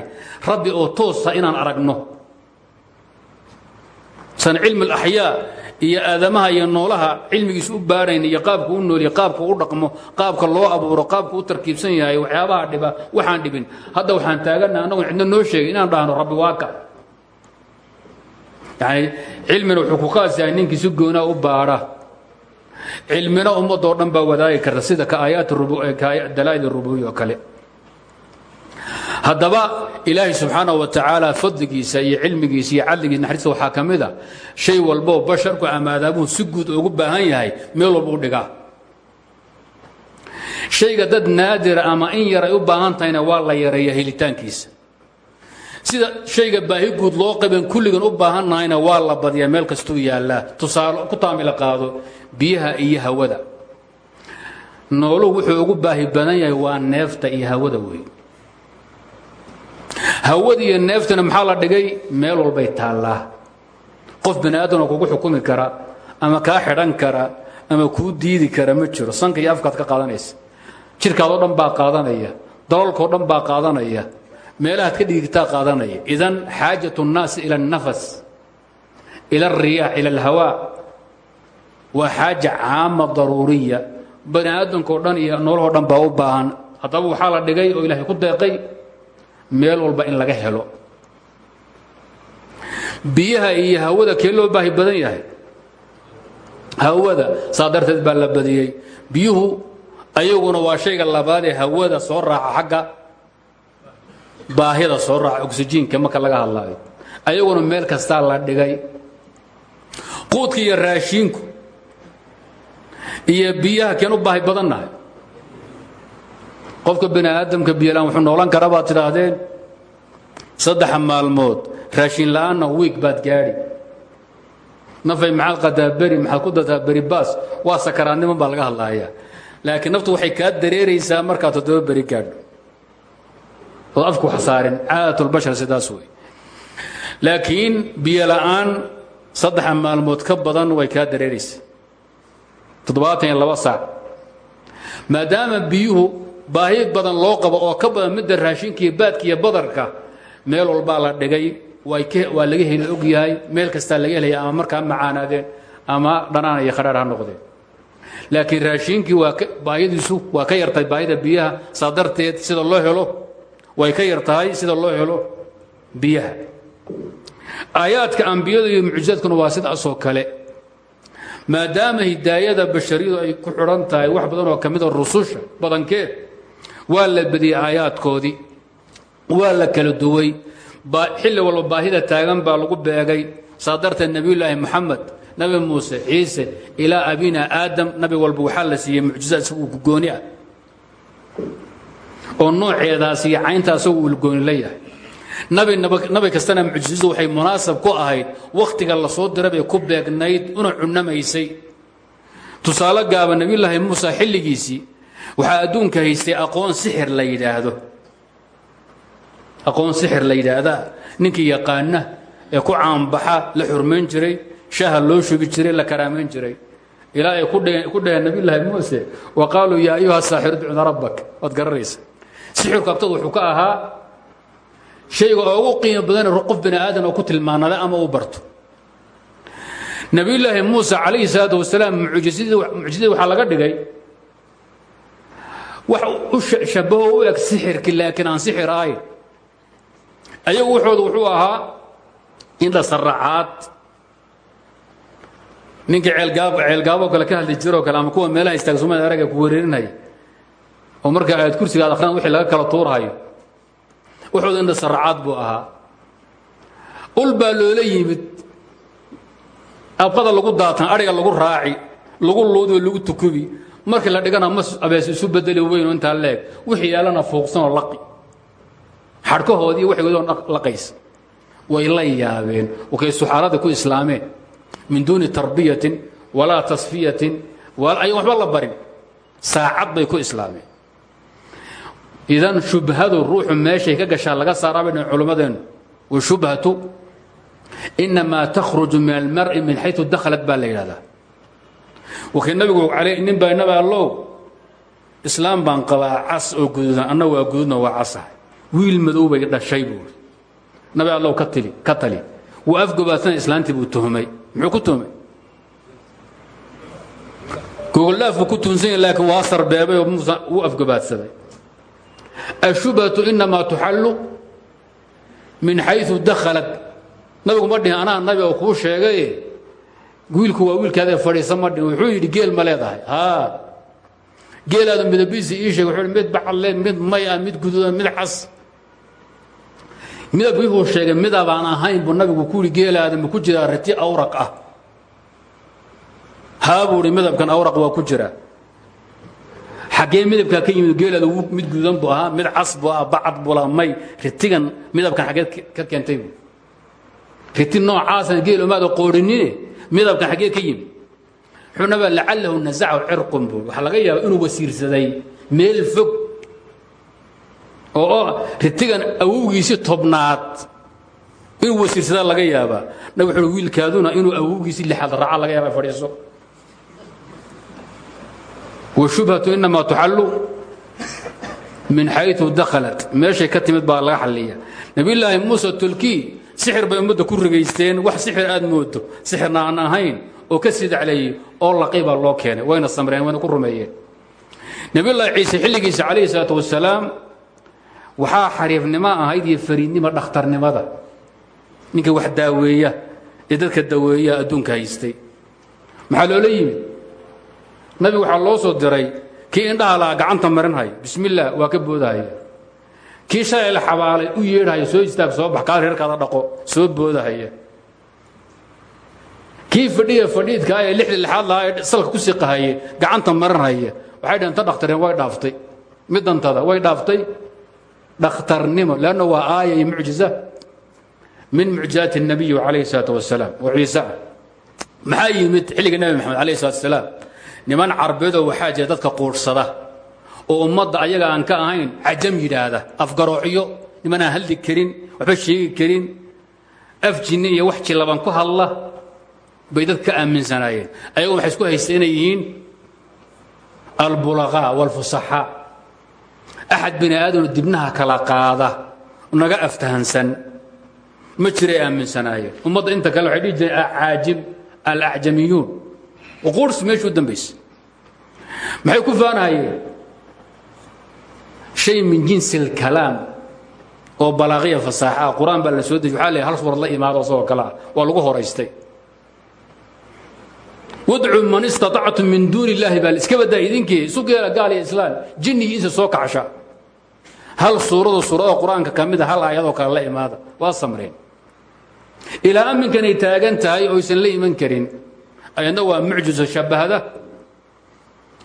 rabbi oo toosa inaan aragno. San cilmi alaxyaa iyo aadamaha iyo noolaha cilmigiisa u baarayn iyo qaabku u nooliyo qaabku u dhaqmo qaabka loo abuuro qaabku u tarkiibsan yahay waxyaabaha dhiba waxaan dhibin. Hadda waxaan taagannahay annagu cidna noo sheegay inaan dhahno rabbi waa ka. Yani cilmina wuxuu yahay ninkii si goonaa u baadha cilmina ummadoo dhan baa wadaagi karta sida ka aayaat dalaa'il rububiya oo kale. Haddaba ilaahay subxaanaه wa tacaala fadligiisa iyo cilmigiisa iyo cadligiisa naxariista waxaa ka mid a shay walboo basharku ama adaabuhu si guud ugu baahan yahay meel walba u dhigaa. Shayga dad naadira ama in yar ay u baahan tahayna waa la yareeya helitaankiisa sida shayga baahi guud loo qaben kulligan u baahannahayna waa la badiyaa meel kastuu yaallaa tusaale ku taamila qaado biyaha iyo hawada. Nooluhu wuxuu ugu baahi badan yahay waa neefta iyo hawada wey hawada iyo neeftana maxaa la dhigay? Meel walbay taallaa. Qof bani kugu xukumi kara ama kaa xidhan kara ama kuu diidi kara ma jiro. Sanka iyo afkaad ka qaadanaysa. Jirkaadoo dhan baa qaadanaya. Dalalkao dhan baa qaadanaya meelahaad ka dhigigtaa qaadanaya idan xaajat الnaasi ila الnafas ila الriyaax ila اlhawaa waa xaaja caama daruuriya bani aadamkao dhan iyo noolahoo dhan baa u baahan haddaba waxaa la dhigay oo ilaahay ku deeqay meel walba in laga helo biyaha iyo hawada kee loo baahi badan yahay hawada saa darteed baa la badiyey biyuhu ayaguna waa shayga labaad ee hawada soo raaca xagga baahida soo raaca oksijiinka marka laga hadlaayo. Ayaguna meel kastaa la dhigay. Quudka iyo iyo biyaha keen baahi badannahay. Qofka bini aadamka wuxuu noolan kara baad tidhaahdeen. Saddexa maalmood raashin la'aanna wiig baad gaadhi. Nafay maxaad qadaa beri ku dataa beri baas? Waa sakaraadnimo baa laga hadlaaya laakiin naftu waxay kaa dareeraysaa markaad toddoba beri gaadho ood afku xasaarin caadatulbashar sidaas wey laakiin biyo la'aan saddexa maalmood ka badan way kaa dareeraysaa toddobaatan iyo laba saac. Maadaama biyuhu baahi badan loo qabo oo ka badan midda raashinka iyo baadka iyo badarka meel walbaa la dhigay waa laga heli og yahay meel kastaa laga helaya ama markaa macaanaadeen ama dhanaan iyo khadhaar ha noqdeen. Laakiin raashinkii waa baahiyadiisu sida loo helo way ka yar tahay sida loo helo biyaha. Aayaadka ambiyada iyo mucjizaadkuna waa sidaasoo kale. Maadaama hidaayada bashariyadu ay ku xidhan tahay wax badan oo ka mida rususha badankeed waa la badiyey aayaadkoodii. Waa la kala duway. Xilli walba baahida taagan baa lagu beegay. Saa darteed nebiyulaahi moxamed nabi muuse ciise ilaa abina aadam nabi walba waxaa la siiyey mucjizaad isagu gooni ah oo nooceedaas iyo cayntaa isagu ulgooni la yahay. Nabi kastana mucjizadu waxay munaasab ku ahayd wakhtiga la soo dira ku beegnayd una cunamaysay. Tusaale gaaba nebiyulaahi muuse xilligiisii waxaa adduunka haystay aqoon sixir la yidhaahdo. Aqoon sixir la yidhaahdaa. Ninkii yaqaana ee ku caanbaxa la xurmayn jiray shaha loo shubi jiray la karaamayn jiray. Ilaa ay ku dhaheen nabiyulaahi muuse wa qaaluu yaa ayuha saaxiru ducna rabbak waad garanaysa sixirku abtadu wuxuu ka ahaa shayga ugu qiimo badan qof bini aadan oo ku tilmaanada ama u barto. Nabiyulaahi muuse calayhi salaatu wasalaam mucjisadii waxaa laga dhigay wax u shabaho u eg sixirki laakiin aan sixir ahayn ayagu wuxoodu wuxuu ahaa indha saracaad ninkii ceelgaaboo kale ka hadli jiroo kale ama kuwa meelaha istaagsumaad araga ku wereerinaya oo marka aad kursigaad akhraan wixii laga kala tuurhayo wuxoodu indha saracaad buu ahaa. Ul baa abqada lagu daatan adhiga lagu raaci lagu luudi lagu tukubi. Markii la dhigana ma abees isu bedeli weynoo intaa leeg. Wixii yaalana fuuqsanoo laqi. Xadhkahoodii waxgoodoo laqaysa way la yaabeen. Wakay suxaarada ku islaameen min duuni tarbiyatin walaa tasfiyatin ay waxba la barin. Saacad bay ku islaameen idan shubhadu ruuxu meeshay ka gashaa laga saaraabay dhan culummadeennu washubhatu inamaa takhruju min almar'i min xayu dakhalat baa la yidhahdaa wakii nabigu nin baa nabi allow islaam baan qabaa cas oo guduudan anna waa guduudna waa casahay wiil madow bay dhashay buuri nabi allow ka tili ka tali. Wuu afgobaadsana islaantii buu tuhmay. Muxuu ku tuhmay? Gogoldhaaf buu ku tuhunsan yahay laakiin waa sarbeebay oo muusa wuu afgobaadsaday ashubhatu inamaa tuxallu min xayu dakhalat nabigu ma dhihin anaa nabi oo kuu sheegaye wiilku waa wiilkaadee fadhiisa ma dhihin wuxuu yidhi geel ma leedahay haa geelaadu midabiisi ii sheeg wuxuu mid bacalle mid may ah mid guduudan mid cas midabkii buu sheegay midabaan ahayn buu nabigu ku yidhi geelaada ma ku jiraa rati awraq ah haa buu idhi midabkan awraq waa ku jira xaggee midabkaa ka yimid geelaada mid gudan buu ahaa mid cas buu ahaa bacad buu lahaa may ritigan midabkan xaggeed ka keentay buu. Riti noocaasna geel umaada qoorinine midabkan xaggee ka yimid. Xunaba lacalahu nasacahu cirqun buu waxaa laga yaaba inuu wasiirsaday meel fog oo ritigan awowgiisii tobnaad inuu wasiirsadaa laga yaabaa. Nab wuxuu wiilkaaduna inuu awowgiisii lixaad raaca laga yaaba fadhiiso washubhatu inamaa tuxallu min xayu dakhalat meeshay ka timid baa laga xalliya nebiyulaahi muuse tulkii sixir bay ummadda ku rigaysteen wax sixir aad moodo sixirna aan ahayn oo ka sidacleeyey oo laqay baa loo keenay wayna samreen wayna ku rumeeyeen nebiyullaahi ciise xilligiisa calayhi salaatu wasalaam waxaa xariifnimo ahayd iyo fariidnimo dhakhtarnimada ninka wax daaweeya ee dadka daweeya adduunka haystay nabigu waxaa loo soo diray kii indhaha lahaa gacanta marinhaya bismillaah waa ka boodahaya kii shalay la xabaalay u yeedhaya soo istaag soo bax kaa reerkaada dhaqo soo boodahaya kii fadhiya fadhiidka ee lixda lixaad lahaa ee salka ku siqahaye gacanta marinhaya waxay dhaheen ta dhakhtareen way dhaaftay midantada way dhaaftay dhakhtarnimo leanna waa aaya iyo mucjiza min mucjizaati الnabiyi calayhi الsalaatu wasalaam oo ciise ah maxaa yimid xilliga nebi maxamed alayh الsalatu wasalaam niman carbeedoo waxaa jira dadka quudhsada oo ummadda ayaga aan ka ahayn cajam yidhaahda afgaroocyo niman aan hadli karin waxba sheegi karin af jinni iyo wax jilaban ku hadla bay dad ka aaminsanaayeen. Ayagu waxay isku haysta inay yihiin albulaqaa wاlfusaxaa axad bini dibnaha kala qaada naga aftahansan. Ma jiray aaminsanaayeen. Ummadda inta kale waxay dhihi jireen acaajim alacjamiyuun. Quurs meeshuu dambaysa maxay ku faanahayeen? Shay min jinsi اlkalaam oo balaaqiya fasaaxa. Ah qur'aan soo deji waa hal suurad la imaado isagoo kale waa lagu horaystay. Wadcuu man istaactum min duuni illaahi baa iska badaa idinkii. Isu geela gaal islaam. Jinnigii insa soo kacsha hal suurado suuradaha qur'aanka ka mida ah, hal aayadoo la imaada waa samreen. Ilaa aminkanay taagan tahay oysan la iman karin ayadna waa mucjiso shabahda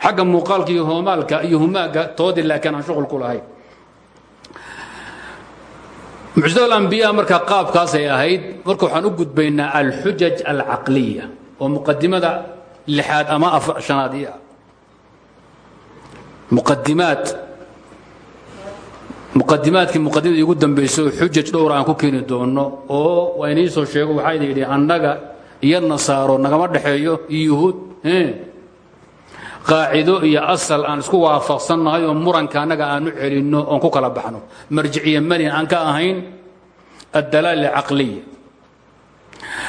xagga muuqaalka iyo hoomaalka iyo humaaga toodii laakiin aan shuqul ku lahayn mucjizada alambiya marka qaabkaasay ahayd marka waxaan u gudbaynaa alxujaj alcaqliya oo muqadimada lixaad ama shanaad ii ah muqadimaad muqadimaadkii muqadimadii ugu dambaysa oo xujaj dhowr aan ku keeni doono oo waa inii soo sheego waxaa idin iyo nasaaro nagama dhexeeyo iyo yuhuud qaacido iyo asal aan isku waafaqsannahay oo muranka annaga aanu celinno oon ku kala baxno. Marjiciya mani aan ka ahayn addalaal alcaqliya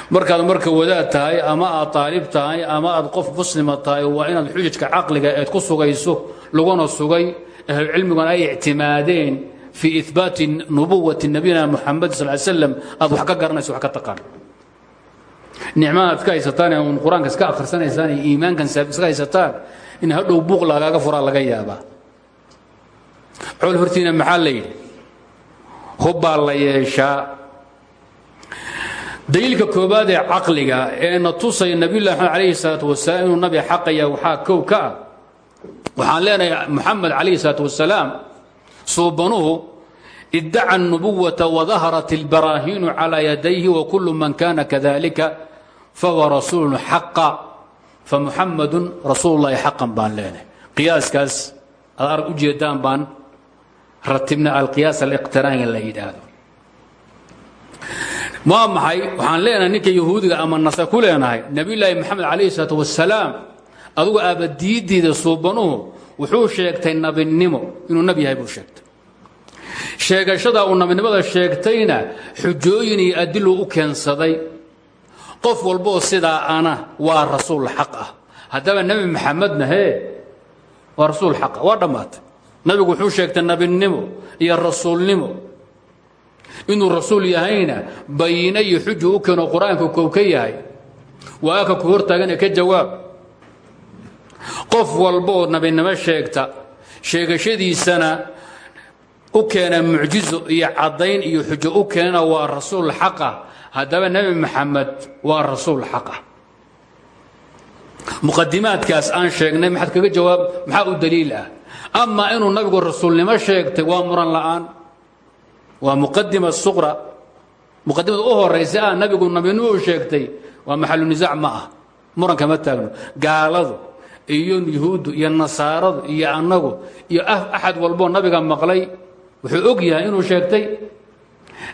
markaad marka wadaad tahay ama aad aalib tahay ama aad qof muslima tahay waa inaad xujajka caqliga eed ku sugayso laguna sugay ahlucilmiguna ay ictimaadeen fii ibaati nubuwati nabiyina muxamed sal slam aad wax ka garanayso wax ka taqaan. Nicmada ad ka haysataan un qur'aanka iska in hadhow buuq lagaaga furaa laga yaabaa. Col hortiina maxaa la yidhi? Hubbaa la yeeshaa. Daliilka koobaad ee caqliga ee na tusaya nabiyullahi maxamed alayhi salaatu wasalaam inuu nabi xaqaya waxaa kow ka ah. Waxaan leenahay moxamed calayhi salaatu wasalaam suubanuhu iddaca anubuwata wadaharat ilbaraahiinu calaa yadayhi wa kullu man kana kadalika fahuwa rasuulun famuxamadu rasuul llahi xaqan baan leenahay. Qiyaaskaas aad arag ujeedaan baan ratibna alqiyaas aliqtiraani la yidhaahdo. Waa maxay? Waxaan leenahay ninka yahuudiga ama nasa ku leenahay nebiyullaahi moxamed calayhi salaatu wasalaam adugu aabadiidiida suubanuhu wuxuu sheegtay nabinimo inuu nab yahay buu sheegtay. Sheegashada uu nabinimada sheegtayna xujooyin iyo adilu u keensaday qof walboo sidaa ana waa rasuul xaq ah. Haddaba nebi maxamedna hee waa rasuul xaqa waa dhammaatay. Nabigu wuxuu sheegtay nabinimo iyo rasuulnimo. Inuu rasuul yahayna bayine iyo xuju u keeno qur'aanka kow ka yahay. Waa ka ku hortaagan ka jawaab. Qof walbaoo nabinimo sheegta sheegashadiisana u keena mucjizo iyo caddayn iyo xujo u keena waa rasuul xaqah haddaba nebi maxamed waa rasuul xaqah muqadimaadkaas aan sheegnay maxaad kaga jawaab maxaa u daliil ah? Amaa inuu nabigu rasuulnimo sheegtay waa muran la'aan. Waa muqadima suqra. Muqadimada u horaysa ah nabigu nabinimo u sheegtay waa maxalu nisaac ma ah. Muran kama taagno. Gaaladu iyo yuhuuddu iyo nasaaradu iyo annagu iyo axad walboo nabiga maqlay wuxuu og yahay inuu sheegtay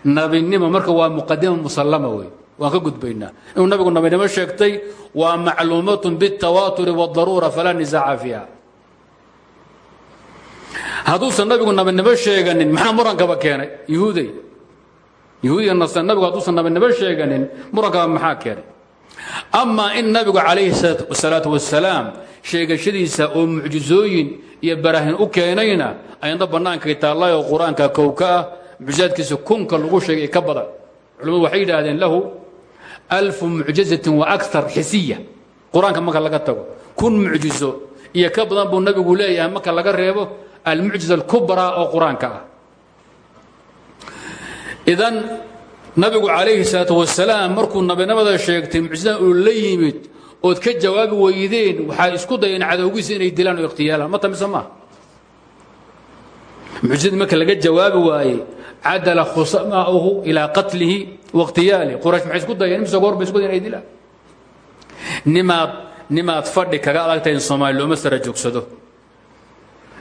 nabinimo marka waa muqadima musallama wey waan ka gudbaynaa. Inuu nabigu nabinimo sheegtay waa macluumatun biاtawaaturi wاdaruura falaa nisaaca fiiha. Hadduusan nabigu nabinimo sheeganin maxaa murankaba keenay? Yuhuuday. Yahuudiya nasr nabigu hadduusan nabinimo sheeganin murankaba maxaa keenay? Amaa in nabigu calayhi salaatu wasalaam sheegashadiisa oo mucjizooyin iyo baraahin u keenayna ayadna bannaankay taallay oo qur'aanka kowka ah mucjizaadkiisa kunka lagu sheegay ka badan. Culimmadu waxay yidhaahdeen lahu alfu mucjizatin wa akar xisiya. Qur'aanka marka laga tago kun mucjizo. Iyo ka badan buu nabigu leeyahay marka laga reebo almucjiza alkubraa oo qur'aanka ah. Idan nabigu calayhi salaatu wasalaam markuu nabinimada sheegtay mucjizadan uu la yimid ood ka jawaabi weydeen waxay isku dayeen cadowgiisa inay dilaan oo ikhtiyaalaan ma tamise maaha marka laga jawaabi waayey cadala khusamaahu ilaa qatlihi waاkhtiyaalihi quraysh maxay isku dayeen imise goor bay isku dayen inay dilaan nimaad nimaad fadhi kaga adagtahay in soomaali looma sara joogsado.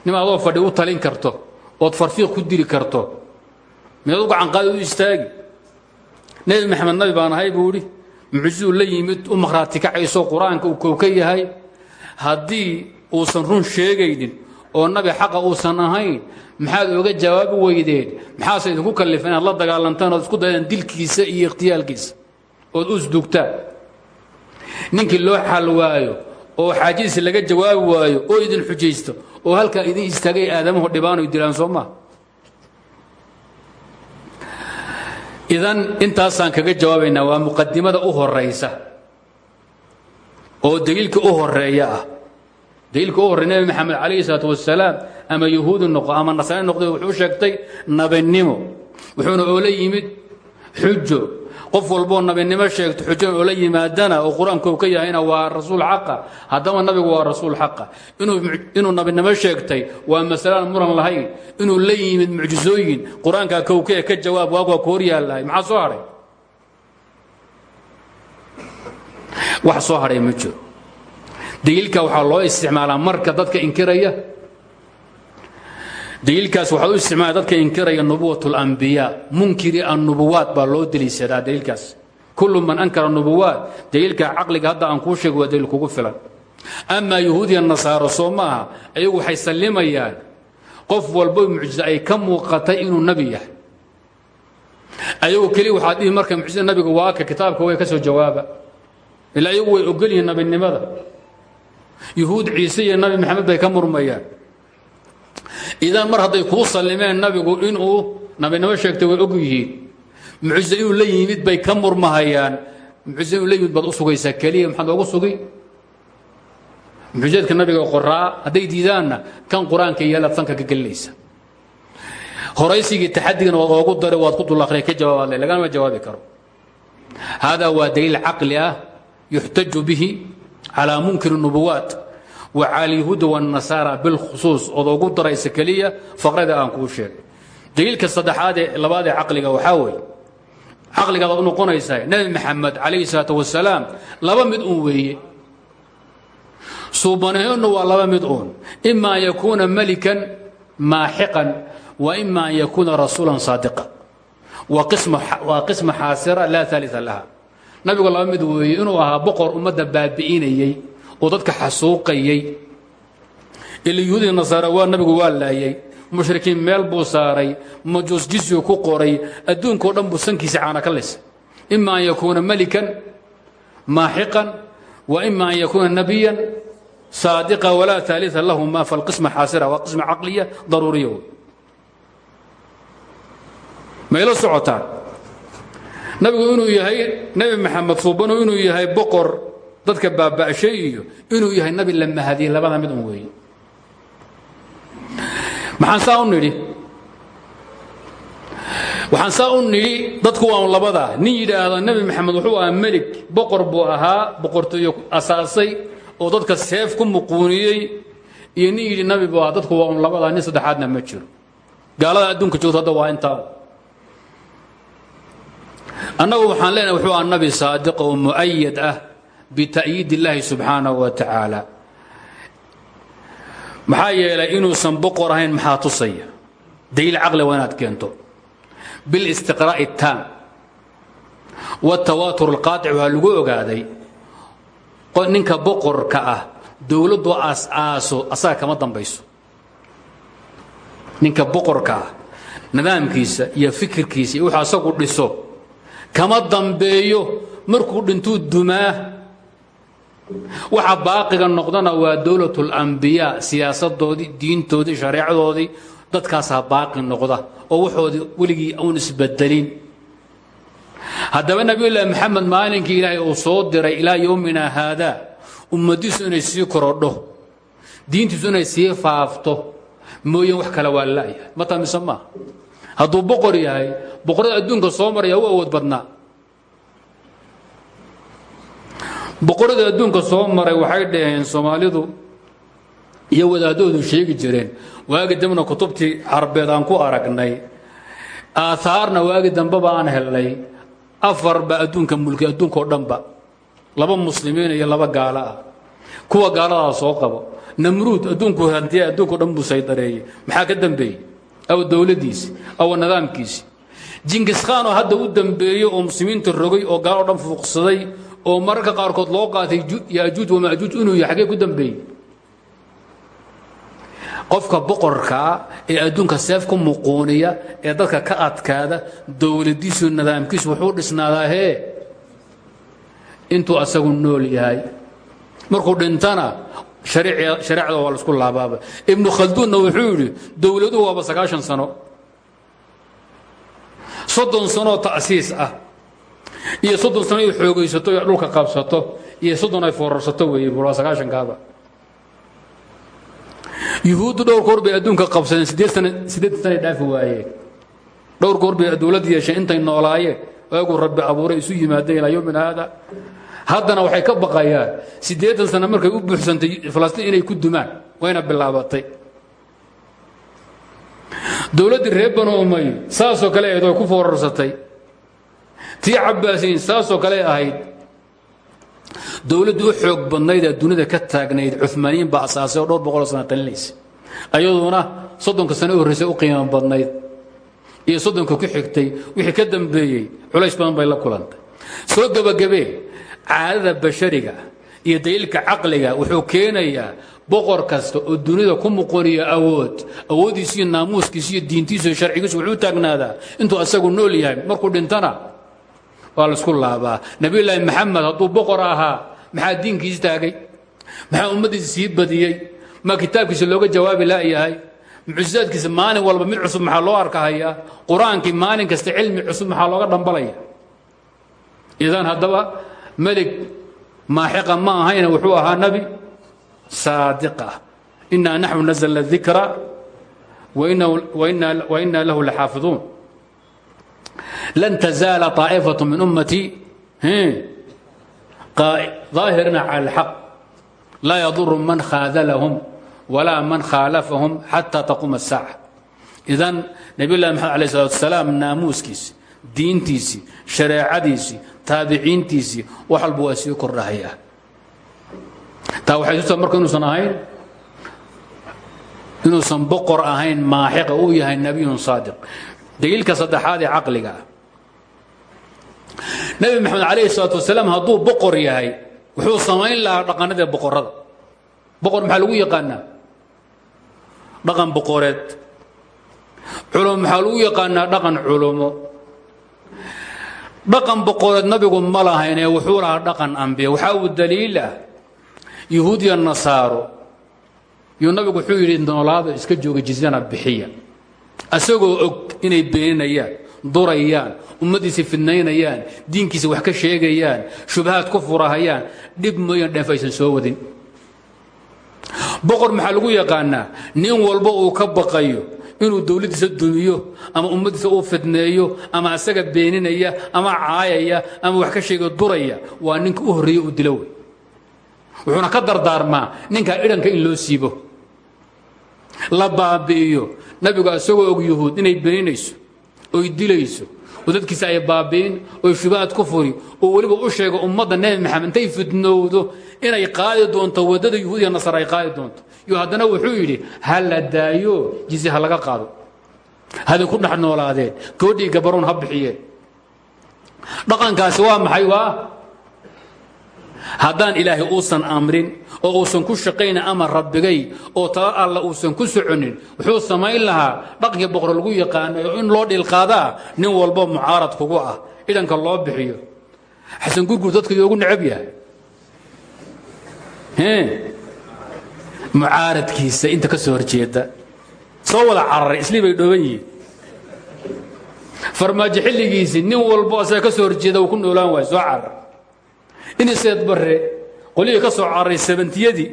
Nimaad adoo fadhi u talin karto ood farfiiq ku diri karto. Miyaad u gacanqaadi u istaagi. Nebi maxamed nabi baan ahay buu idhi mucjizuu la yimid u makhraati kacayso qur'aanka uu kow ka yahay. Haddii uusan run sheegaynin oo nabi xaqa uusan ahayn maxaad oga jawaabi weydeen? Maxaase idinku kallifa inaad la dagaalantaan ood isku dayaan dilkiisa iyo ikhtiyaalkiisa ood usdugtaan ninkii loo xal waayo oo xaajadiisa laga jawaabi waayo oo idin xujaysto oo halkaa idin istaagay aadamuhu dhibaanoy dilaan soo maa idan intaasaan kaga jawaabaynaa waa muqadimada u horaysa oo daliilka u horreeya ah daliilka u horreya nebi maxamed calayhi salaatu wasalaam ama yahuudi noqo ama nasaani noqdo wuxuu sheegtay nabinimo. Wuxuuna oola yimid xujo. Qof walboo nabinimo sheegto xujan oola yimaadana oo qur'aanku ka yahayna waa rasuul xaqa. Haddaba nabigu waa rasuul xaqa. Inuu nabinimo sheegtay waa masalaan muran lahayn. Inuu la yimid mucjizooyin. Qur'aanka kowka ee ka jawaab waa ku hor maxaa soo hadhay wax soo hadhay ma daliilka waxaa loo isticmaalaa marka dadka inkiraya. Daliilkaas waxaad u isticmaala dadka inkiraya nubuwat اlambiyaa munkiri annubuwaat baa loo deliishadaa daliilkaas kullu man ankara nubuwaat daliilka caqliga hadda aan kuu sheego waa kugu filan. Amaa yahuudiya nasaaro soo ma aha waxay sallimayaan. Qof walbo mucjize ay ka muuqatay inuu nebi yahay. Ayagu keli waxaad dhihi marka mucjizada nabiga waa ka kitaabka way ka soo jawaaba. Ilaa ayagu way ogol yihiin nabinimada yuhuud ciise iyo nabi maxamed bay ka murmayaan. Idan mar hadday kuu sallimeen nabigu inuu nabinimo sheegtay way og yihiin. Mucjize inuu la yimid bay ka murmahayaan. Mucjize inuu la yimid baad u sugaysaa keliya maxaad oogu sugi nabiga qoraa hadday diidaanna kan qur'aanka yeelaad ka gelinaysa. Horaysigii taxadigana waad oogu dare waad ku dulaqray ka jawaabaadle lagama jawaabi karo. Haadaa waa daliil caqli ah yuxtaju calى munkir الnubuwaat wa cala اlyahuudi wالnasaara bilkhusuus ood ugu daraysa keliya faqrada aan kuu sheegay daliilka saddexaadee labaadee caqliga waxaa weeye caqligaad u noqonaysaa nebi maxamed calayhi الsalaaة wasalaam laba mid uun weeye suubanaheennu waa laba mid uun ima an yakuuna melikan maaxiqan wa ima an yakuuna rasuula saadiqa waa qisma xaasira laa ثaaliثa laha nabigu laba mid weeye inuu ahaa boqor ummadda baabi'inayey oo dadka xasuuqayey ila yuhuudii nasaara waa nabigu waa laayey mushrikiin meel buu saaray majuus jisyu ku qoray adduunkao dhan buu sankiisa caana ka lisay ima an yakuuna melikan maaxiqan wa ima an yakuuna nabiyan saadiqa walaa ثaaliثa lahuma falqisma xaasira waa qisma caqliya daruuriya. Mayla socotaan nabigu inuu yahay nebi maxamed suubano inuu yahay boqor dadka baaba'shay iyo inuu yahay nabi la mahadiyey labada mid un weeye. Maxaan saa u nidhi? Waxaan saa u nidhi dadku waa un labadaa nin yidhaahdo nebi maxamed wuxuu ahaa melig boqor buu ahaa boqortooyo asaasay oo dadka seef ku muquuniyey. Iyo nin yidhi nabi bu ah dadku waa un labadaa nin saddexaadna ma jiro. Gaalada adduunka joogto hadda waa intaa annagu waxaan leenahay wuxuu aha nabi saadiq oo mu'ayad ah bita'yiid illaahi subxaanahu wa tacaala maxaa yeelay inuusan boqor ahayn maxaa tusaya? Daliil caqli waa inaad keento. Bilistiqraa'i اtaam wاtawaatur alqaadic waa lagu ogaaday. Ninka boqorka ah dowladdu aas-aaso asaga kama dambayso. Ninka boqorka ah, nidaamkiisa iyo fikirkiisa iyo asagu dhiso kama dambeeyo markuu dhintuu dumaa. Waxa baaqiga noqdana waa dowlaة اlambiyaa siyaasadoodii diintoodii shareecadoodii dadkaasaa baaqi noqda oo waxoodii weligii uun isbedelin. Haddaba nabiyullaahi maxamed maalinkii ilaahay uu soo diray ilaa yowmina haadaa ummadiisu inay sii korodho diintiisu inay sii faafto mooyeen wax kale waa la'yahay ma tamise maaha hadduu boqor yahay boqorada adduunka soo maraya u awood badnaa. Boqorada adduunka soo maray waxay dhaheen soomaalidu iyo wadaadoodu sheegi jireen waagi dambena kutubtii carbeed aan ku aragnay. Aaaarna waagi dambeba aan helnay afarba adduunka mulki adduunkao dhanba laba muslimiin iyo laba gaalo ah. Kuwa gaaladaa soo qabo namruud adduunku hantiya adduunkao dhan buu saydareeyey maxaa ka dambeeyey aw dowladdiisi aw nidaamkiisi jingiskhaanoo hadda u dambeeyey oo muslimiinta rogay oo gaalo o dhan fuuqsaday oo mararka qaarkood loo qaatay yaajuuj wamaajuuj inuu yahay xaggee ku dambeeyey. Qofka boqorkaa ee adduunka seef ku muquuniya ee dadka ka adkaada dowladiisu nidaamkiisu wuxuu dhisnaadaa hee intuu asagu nool yahay. Markuu dhintana shareecda waa la isku laabaaba ibnu khalduunna wuxuu yidhi dowladuhu waaba sagaashan sano. Soddon sanooo ta'siis ah. Iyo soddon sano ay xoogaysato iyo dhulka qabsato iyo soddon ay foorarsato weeye buu waa sagaashankaaba yuhuuddu dhowr adduunka qabsadeen sideed sanay dhaafi waayeen dhowr goor bay dowlad intay noolaayeen waaguu rabbi abuuray isu yimaadeen ilaa yowmin haada haddana waxay ka baqayaan siddeetan sano markay u buuxsantay falastiin inay ku dumaan wayna bilaabatay. Dowladdii reer banu umayo saasoo kale ahayd oo ku foorarsatay tii cabbaasiin saasoo kale ahayd. Dowladdu u xoog badnayd dunida ka taagnayd cumaaniyiin baa asaasay oo dhowr boqoloo sana talinaysa. Ayaduna soddonka sano u horraysay u qiimo badnayd. Iyo soddonka ku xigtay wixii ka dambeeyey culays badan bay la kulantay. Soo gebagabee caadada bashariga iyo daliilka caqliga wuxuu keenayaa boqor kasta oo dunida ku muqoniya awood. Awooddiisi iyo naamuuskiisi iyo diintiisu iyo sharcigiisu wuxuu taagnaadaa intuu asagu nool yahay. Markuu dhintana waa la isku laabaa. Nabiyulaahi maxamed hadduu boqor ahaa maxaa diinkiisi taagay? Maxaa ummaddiisa sii badiyey? Maa kitaabkiisa looga jawaabi la'yahay mucjisaadkiisa maalin walba mid cusub maxaa loo arkahayaa qur'aankii maalin kasta cilmi cusub maxaa looga dhambalaya? Idan haddaba melig maaxiqa ma ahayna wuxuu ahaa nabi saadiqa inaa naxnu nazalna dikra wa inaa lahu laxaafiduun lan tazaala طaa'ifaة min ummatii ظaahirina calى اlxaq laa yaduru man khaadalahum walaa man khaalafahum xata taquuma الsaaca idan nabiy llahi maxamed alيه الsalatu asalaam naamuuskiisi diintiisii shareecadiisii taabiciintiisii wax walba waa sii kordhahayaa taa waxay tusaa marka inuusan ahayn inuusan boqor ahayn maaxiqa uu yahay nebiyun saadiq. Daliilka saddexaad ee caqliga ah. Maxamed calayhi salaatu wasalaam hadduu boqor yahay wuxuu samayn lahaa dhaqanadii boqorada boqor maxaa lagu yaqaanaa dhaqan boqoreed. Culum maxaa lagu yaqaanaa dhaqan culumo dhaqan boqoreed nabigu ma lahaynee wuxuu lahaa dhaqan ambiya. Waxaa uu daliil ah. Yuhuudiya nasaaro yuu nabigu wuxuu yidhi noolaada iska jooga jizyana bixiya. Asagoo og inay beeninayaan durayaan ummaddiisa fidnaynayaan diinkiisa wax ka sheegayaan shubahaad ku furahayaan dhib mooyaan dheef aysan soo wadin. Boqor maxaa lagu yaqaanaa? Nin walba uu ka baqayo inuu dowladdiisa dumiyo ama ummaddiisa uu fidneeyo ama asaga beeninaya ama caayaya ama wax ka sheegayo duraya waa ninka u horreeye uu dilo wuxuuna ka dardaarmaa ninkaa idhanka in loo siibo. La baabi'iyo. Nabigu isagoo og yuhuud inay beeninayso oy dilayso oo dadkiisa ay baabi'in oy shubahaad ku furi oo weliba u sheego ummadda nebi maxamed intay fidnowdo inay qaadi doonto waddada yuhuud iyo nasar ay qaadi doonto iyo haddana wuxuu yidhi ha la daayo jizi ha laga qaado. Haday ku dhex noolaadeen goodhii gabaroon ha bixiyeen dhaqankaasi waa maxay waa? Haddaan ilaahay uusan amrin oo uusan ku shaqayna ama rabbigay oo tala alla uusan ku soconin wuxuu samayn lahaa dhaqankii boqor lagu yaqaano in loo dhilqaadaa nin walbo mucaarad kugu ah idanka loo bixiyo. Xasan gurgur dadka yoogu necab yahay mucaaradkiisa inta ka soo horjeeda. Soo wada cararay islii bay dhooban yihiin. Farmaajo xilligiisii nin walbo asaga ka soo horjeeda uu ku noolaan waayo soo carar iniseed bare qolihii ka soo cararay sabantiyadii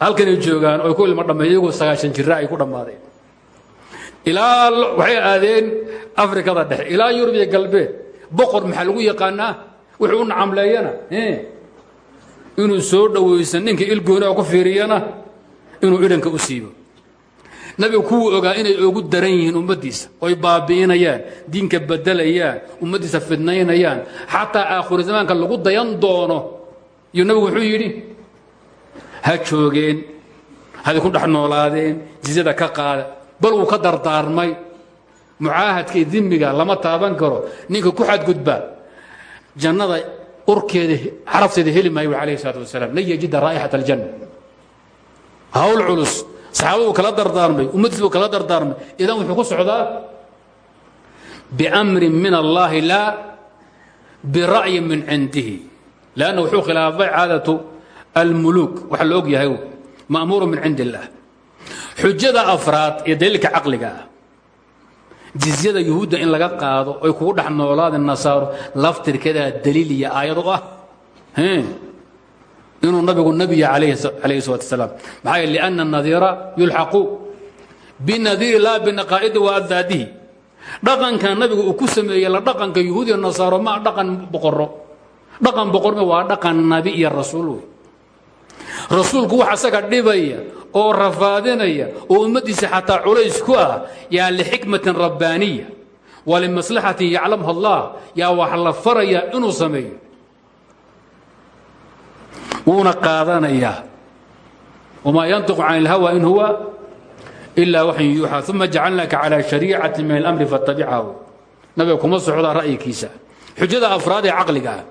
halkanay joogaan oy ku ilmo dhammay iyagoo sagaashan jira ay ku dhammaadeen. Ilaa waxay aadeen afrikada dhexe ilaa yurub iyo galbeed. Boqor maxaa lagu yaqaanaa? Wuxuu u nacamleeyana inuu soo dhowaysan ninka ilgooniga ku fiiriyana inuu idhanka u siibo. Nabiga kuwuu ogaa inay ogu daran yihiin ummaddiisa oy baabi'inayaan diinka bedelayaan ummaddiisa fidnaynayaan xataa aakhiru zamaanka lagu dayan doono. Iyuu nabigu wuxuu yidhi ha joogeen haday ku dhex noolaadeen jizyada ka qaada bal wuu ka dardaarmay. Mucaahadka iyo dimiga lama taaban karo ninka ku xadgudba jannada urkeeda xarafteeda heli maayo alayh salaatu wasalaam. Lan yajida raa'ixat aljanna. Hawl culus saxaabaduu kala dardaarmay ummaddiis buu kala dardaarmay. Idan wuxuu ku socdaa biamrin min allahi laa bira'yin min cindihi. Lanna wuxuu khilaafay caadatu almuluuk waxa la og yahay ma'muuru min cindi illaah xujada afraad ee daliilka caqliga ah jizyada yuhuudda in laga qaado oy kugu dhex noolaadeen nasaaro laftirkeedaa daliil iyo aayad u ah. Inuu nabigu nebiya calayhi salatu wasalaam. Maxaa yeele lianna nadiira yulxaqu. Binadiiri laa binaqaa'idi wa addaadihi. Dhaqanka nabigu uu ku sameeyey la dhaqanka yuhuud iyo nasaaro ma dhaqan boqoro dhaqan boqorme waa dhaqan nabi iyo rasuul wey. Rasuulku wax asaga dhibaya oo rafaadinaya oo ummaddiisa xataa culays ku ah yaa lixikmatin rabbaaniya wa limaslaxatin yaclamha allah yaa wax la faraya inuu sameeyo. Wuuna qaadanayaa. Wamaa yantiqu can ilhawa in huwa ilaa waxyn yuuxaa uma jacalnaka calaa shariicati min alamri fattabicahu. Nabiga kuma socdaa ra'yikiisa. Xujada afraad ee caqliga ah.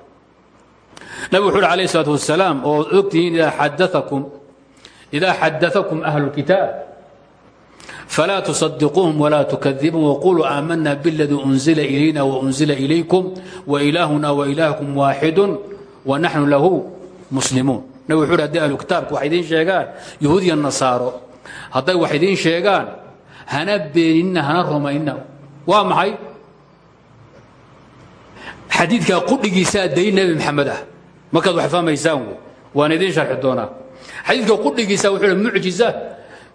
Nabig uhi alayh isalaatu wasalaam oo ogtihiin idaa xadaakum إذا xdثكم أهل الكتاب فلا تصدقوهم ولا تكذبوهم وقولوا آمنا بالذي أنزل إلينا وأنزل إليكم وإلهنا وإلهكم واحد ونحن له مسلمون nabg وxu hadday ahlu kitaabka wax idiin sheegaan yahuud iyo nasaaro hadday wax idiin sheegaan hana beeninna hana rumayna waa maxay xadiidkaa qudhigiisaa daliil nebi maxamed ah markaad wax fahmaysaan wey waan idiin sharxi doonaa xadiidka qudhigiisa wuxuu mucjiza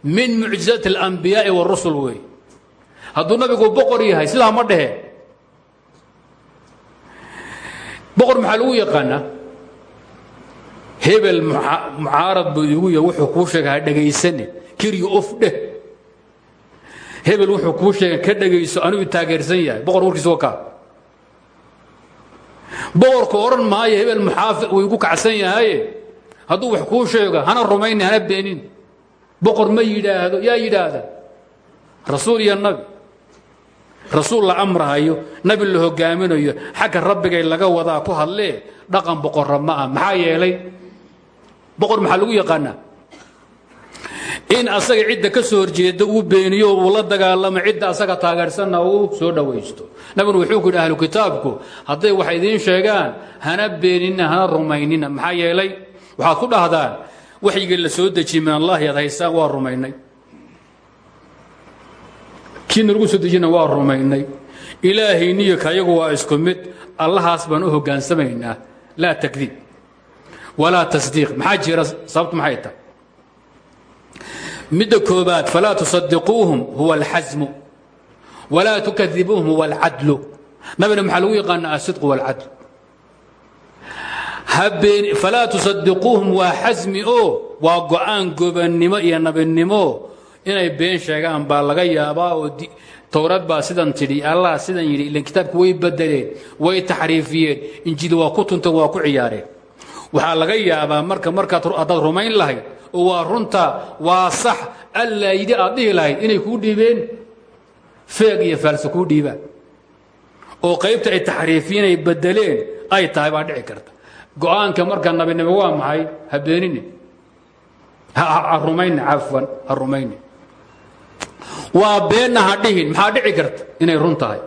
min mucjizaati اlأnbiyaaءi wالrusul wey hadduu nabigu boqor yahay sidaa ma dhehe boqor maxaa lagu yaqaanaa hebel mucaarad buu igu yahay wuxuu kuu sheega ha dhegaysane keriyo of dheh hebel wuxuu kuu sheega ka dhegayso anuu taageersan yahay boqor warkiis wa kaa boqorku odhan maayo hebel muxaafi uu igu kacsan yahaye hadduu wax kuu sheego hana rumayni hana beenin. Boqor ma yidhaahdo yaa yidhaahda. Rasuul iyo nabi. Rasuul la amrahayo nabi la hogaaminayo xagga rabbigay laga wadaa ku hadlee dhaqan boqorra ma ah maxaa yeelay? Boqor maxaa lagu yaqaanaa? In asaga cidda ka soo horjeeda uu beeniyo uu la dagaalamo cidda asaga taageersanna uu soo dhowaysto nabiguna wuxuu ku yidhi ahlu kitaabku wax idiin sheegaan hana beeninna hana rumaynina. Maxaa yeelay waxaad ku dhahdaan waxyigii la soo dejiyey min allahi aad haysaan waa rumaynay. Kiina lagu soo dejiyna waa rumaynay. Ilaahayniyo kayagu waa isku mid allahaas baan u hogaansamaynaa laa takdiib walaa tasdiiq. Maxaa jira sababtu maxay tahay? Midda koobaad huwa alxasmu walaa tukadibuuhum huwa alcadlu. Nabina maxaa lagu yaqaana asidqu walcadl? habeen falaa tusadiquuhum waa xasmi oo waa go'aan gobannimo iyo nabinimo. Inay been sheegaan baa laga yaabaa oo towrad baa sidan tidhi allah sidan yidhi ilan kitaabku way bedeleen way taxriifiyeen injiil waa ku tunteen waa ku ciyaareen. Waxaa laga yaabaa marka markaad haddaad rumayn lahayd oo waa runta waa sax allaa yidhi aad dhihi lahayd inay kuu dhiibeen feeg iyo faalse kuu dhiibaan. Oo qaybta ay taxriifiyeen ay bedeleen ay tahay baa dhici karta go'aanka marka nabinimo waa maxay? Ha beenine ha rumayne cafwan ha rumayne waa maxaa dhici karta inay run tahay?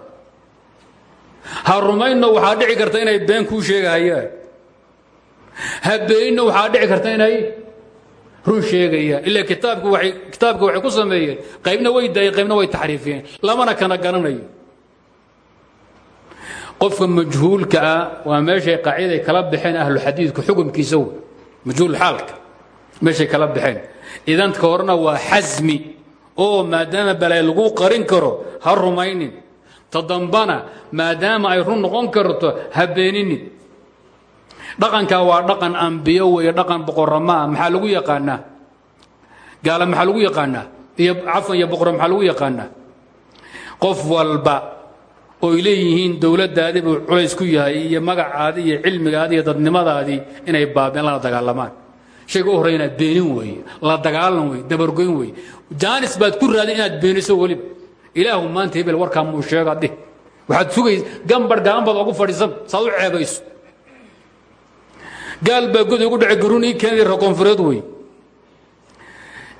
Ha rumaynno waxaa dhici karta inay been kuu sheegahayaan ha beeninno dhici karta inay run sheegayaan ila kitaabku waay kitaabka waxay ku sameeyeen. Qaybna way daayeen qaybna way taxriifiyeen. Lamana kana garanayo qofka majhuulka ah waa meeshay qaaciday kala baxeen ahluxadiidku xukumkiisa wey majhuulxaalka meeshay kala baxeen. Idan ka horena waa xasmi oo maadaama balay lagu qarin karo ha rumaynin. Ta dambana maadaama ay run noqon karto ha beeninin. Dhaqankaa waa dhaqan ambiyo weeye dhaqan boqorama ah maxaa lagu yaqaanaa? Gaala maxaa lagu yaqaanaa? Iyo cafan iyo boqoro maxaa lagu yaqaanaa? Qof walba oy leeyihiin dowladdaadii buu culays ku yahay iyo magacaadii iyo cilmigaadii iyo dadnimadaadii inay baabeen lana dagaalamaan. Shayga u horreya inaad beenin weeye la dagaalan weye dabargoyn weeye jaanis baad ku raadin inaad beeniso weliba ilaahu maanta hebel warkaa muu sheega dhih waxaad sugays gambar gaban baad ogu fadhiisan saad u ceebayso gaal baa god ugu dhacay garuun ii keenay reer koonfureed wey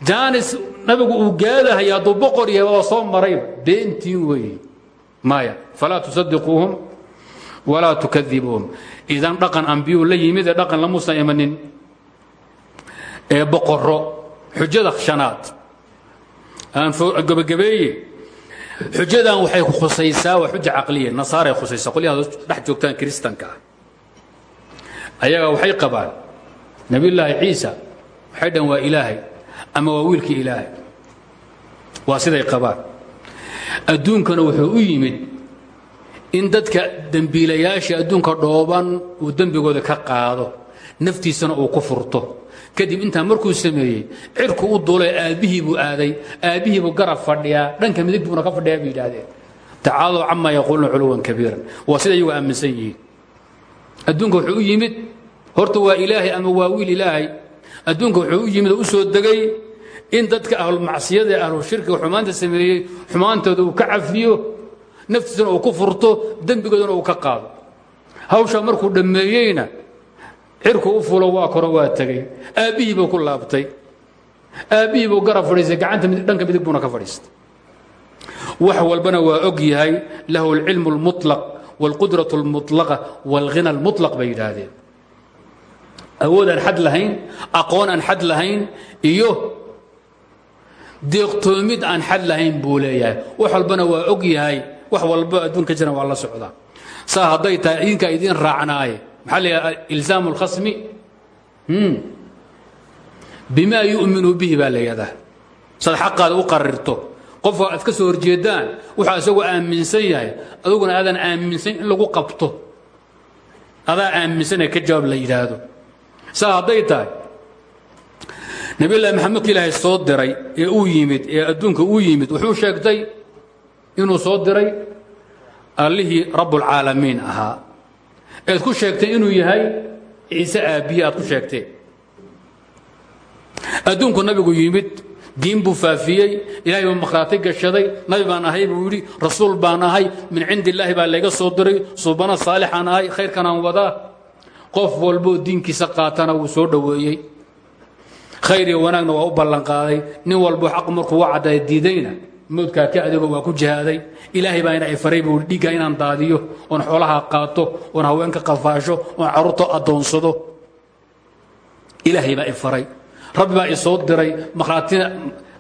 jaanis nabigu uu gaadahay hadduu boqor yahay waa soo marayba beentiin weeye maya falaa tusadiquuhum walaa tukadibuuhum idan dhaqan ambiyuu la yimid ee dhaqan lamuusan imanin ee boqoro xujada shanaad. Gabagabeeye xujadan waxay khusaysaa waa xuja caqliya. Nasaaray khusaysaa qolyaha dhex joogtaan kiristanka ah. Ayaga waxay qabaan nebiyullaahi ciisa waxay dhan waa ilaahay ama waa wiilkii ilaahay. Waa siday qabaan adduunkana wuxuu u yimid in dadka dembiilayaasha adduunka dhooban uu dembigooda ka qaado naftiisana uu ku furto. Kadib intaa markuu sameeyey cirku u duulay aabbihii buu aaday aabbihii buu garab fadhiyaa dhanka midig buuna ka fadhiyaa bay yidhaahdeen. Tacaalow camaa yaquuluuna culuwan kabiiran. Waa sida iyagu aaminsan yihiin. Adduunka wuxuu u yimid horta waa ilaahay ama waa wiil ilaahay. Adduunka wuxuu u yimid oo u soo degay in dadka ahlulmacsiyada ee ahlushirkiga xumaanta sameeyey xumaantooda uu ka cafiyo naftiisana uu ku furto dembigoodana uu ka qaado hawshaa markuu dhammeeyeyna cirku u fulo waa koro waa tegey aabbihii buu ku laabtay aabbihii buu garab fadhiistay gacanta dhanka midig buuna ka fadhiistay wax walbana waa og yahay lahu alcilmu اlmuطlaq wاlqudraة اlmuطlaqa wاlghina اlmuطlaq bay yidhaahdeen awood aan xad lahayn aqoon aan xad lahayn iyo deeqtoomid aan xad lahayn buu leeyahay. Wax walbana waa og yahay. Wax walba adduunka jiran waa la socdaa. Saa hadday tahay idinkaa idiin raacnaaye. Maxaa la yidhaha ilzaamu اlkhasmi bima yu'minu bihi baa la yidhahdaa. Saad xaqaada u qarirto. Qofka aad ka soo horjeedaan wuxuu isagoo aaminsan yahay. Aduguna aadan aaminsan in lagu qabto. Adaa aaminsanee ka jawaab la yidhaahdo. Saa hadday tahay nabiyullahi maxamedka ilaahay soo diray ee uu yimid ee adduunka uu yimid wuxuu sheegtay inuu soo diray allihii rabbulcaalamiin ahaa. Eed ku sheegtay inuu yahay ciise aabbiye aad ku sheegteen adduunku nabigu yimid diin buu faafiyey ilahay buu makhraati gashaday nabi baan ahay buu yidhi rasuul baan ahay min cindi illaahi baa layga soo diray suubana saalixaan ahay khayrkanaan wadaa. Qof walboo diinkiisa qaatana wuu soo dhoweeyey khayr iyo wanaagna waa u ballanqaaday nin walbo xaq markuu wa caddaay diidayna mowdkaa ka adeego waa ku jihaaday. Ilaahay baa ina faray buu dhiigga inaan daadiyo oon xoolaha qaato oon haweenka qafaasho oon carruurta addoonsado ilaahay baa i faray. Rabbi baa i soo diray. Markhaatina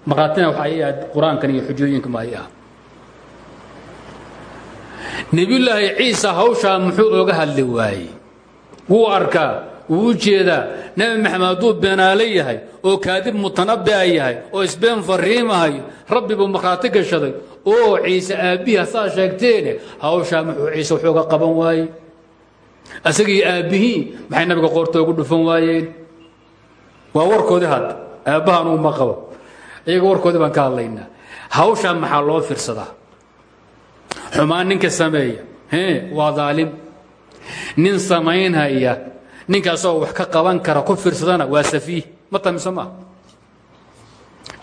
markhaatina waxa ay ahayd qur'aankan iyo xujooyinka ma ay ah nebiyullaahi ciisa hawshaa muxuu oga hadli waayey. Wuu arkaa wuu u jeedaa nebi maxamed hadduu beenaale yahay oo kaadib mutanabbi'a yahay oo isbeen fariimahayo rabbi buu markhaati gashaday. Oo ciise aabbihi saa sheegteene hawshaa muxuu ciise wuxuu ga qaban waayey. Asagii aabbihii maxay nabiga qoorta ugu dhufan waayeen? Waa warkoodii hadda aabbahan uma qabo. Iyaga warkoodii baan ka hadlaynaa. Hawshaa maxaa loo fiirsadaa xumaan ninka sameeya. Waa daalim nin samaynhaya ninkaasoo wax ka qaban kara ku fiirsadana waa safiih ma tamiso maa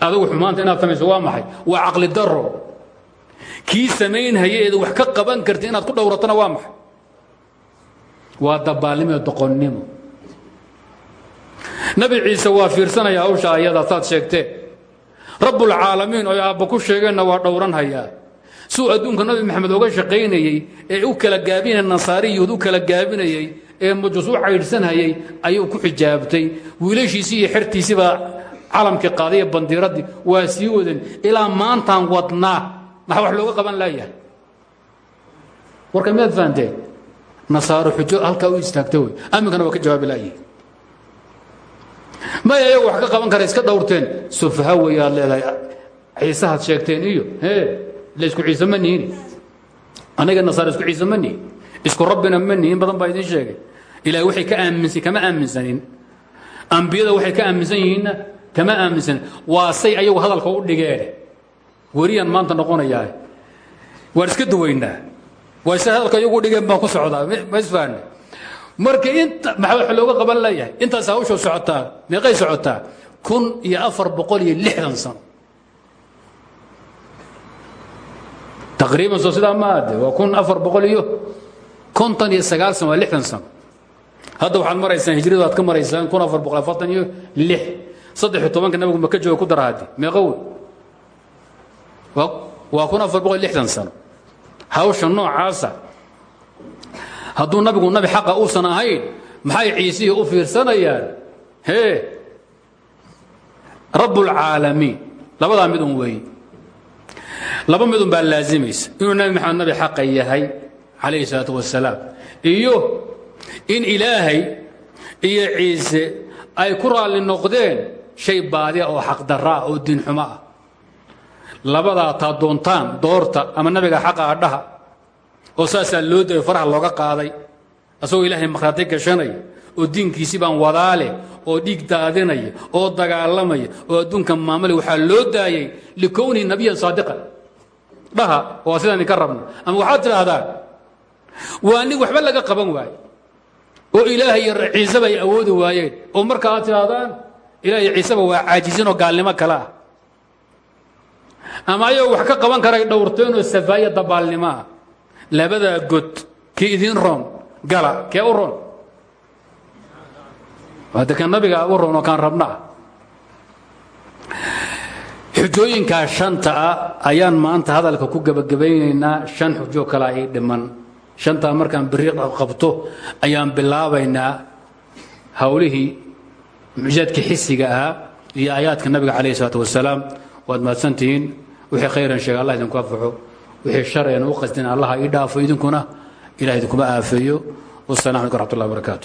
adigu xumaanta inaad samayso waa maxay? Waa caqli daro kii samaynhaya eed wax ka qaban karti inaad ku dhowratona waa maxay? Waa dabaalnimo doqonnimo. Nabi ciise waa fiirsanaya hawsha ayada saad sheegteen rabbulcaalamiin oy aabba ku sheegeenna waa dhowranhayaa suu adduunka nabi maxamed oga shaqaynayey ee u kala gaabinaya nasaariyuhud u kala gaabinayey ee majus u caydhsanhayay ayuu ku xijaabtay. Wiilashiisii iyo xertiisii baa calamkii qaadaiyo bandiiraddii waa sii wadan ilaa maantaan wadnaa. Maxaa wax looga qaban laayahay warka miyaad fahanteen nasaaro xujo halkaa u istaagta wey aminkana waa ka jawaabi laayihi may ayagu wax ka qaban kara iska dhowrteen. Sufaha wey aad leedahay. Ciisahaad sheegteen iyo hee la isku ciise ma nihin. Anaga nasaar isku ciise ma isku rabbina ma badan baa idiin sheegay ilahay waxay ka aaminsan kama aaminsanin ambiyada waxay ka aaminsan kama aaminsanin waa say ayagu hadalka u dhigeen weriyaan maanta noqonayaa. Waan iska duwaynaa. Waa say hadalka iyagu dhigeen baan ku socdaa. Ma isfahanne marka inta maxaa wax looga qaban leeyahay? Intaas hawsha socotaa. Meeqay socotaa? Kun iyo afar boqol iyo lixdan sano. Taqriiban soo sidaa ma waa kun afar boqol iyo konton iyo sagaal sano waa lixdan sano hadda waxaad maraysaan hijradu aad ka maraysaan kun afar boqol afartan iyo lix. Saddex iyo tobanka nabigu maka jooga ku dara haddi meeqa wey waa kun afar boqol iyo lixdan sano. Hawsha noocaasa. Hadduu nabigu nabi xaqa uusan ahayn maxay ciisihii u fiirsanayaan? Hee rabbulcaalamiin labadaa mid un weeye laba midun baa laazimaysa inuu nabi maxamed nabi xaqa yahay calayhi salaatu wasalaam iyo in ilaahay iyo ciise ay ku raalli noqdeen shay baadiya oo xaqdarra ah oo diinxumo ah. Labadaa taa doontaan doorta ama nabiga xaqa dhaha oo saasaa loo dayo faraha looga qaaday asagoo ilaahay makhraati gashanaya oo diinkiisii baan wadaale oo dhiig daadinaya oo dagaalamaya oo adduunka maamulay waxaa loo daayay likownihi nabiyan saadiqan. Dhaha waa sidaan idinka rabna ama waxaad tidhaahdaa waa nin waxba laga qaban waaye oo ilaahay iyo ciiseba ay awoodi waayeen. Oo marka aad tidhaahdaan ilaah iyo ciiseba waa caajisin oo gaalnimo kale ah. Ama ayagoo wax ka qaban karay dhowrteenoo safaaya dabaalnimo ah. Labadaa god kii idiin roon gala kee u roon? Waa de kan nabiga u roon oo kaan rabna? Ah xujooyinkaa shanta ah ayaan maanta hadalka ku gebagabaynaynaa shan xujo kale ay dhiman shantaa markaan beri qabto ayaan bilaabaynaa howlihii mucjizaadkii xisiga ahaa iyo aayaadka nabiga calayh isalaatu wasalaam waad mahadsantihiin wixii khayran sheega allah idinku anfaxo wixii sharayna u qasdin allaha ii dhaafo idinkuna ilah idinkuma aafeeyo. Wasalam alaikum raxmat ullah barakaatu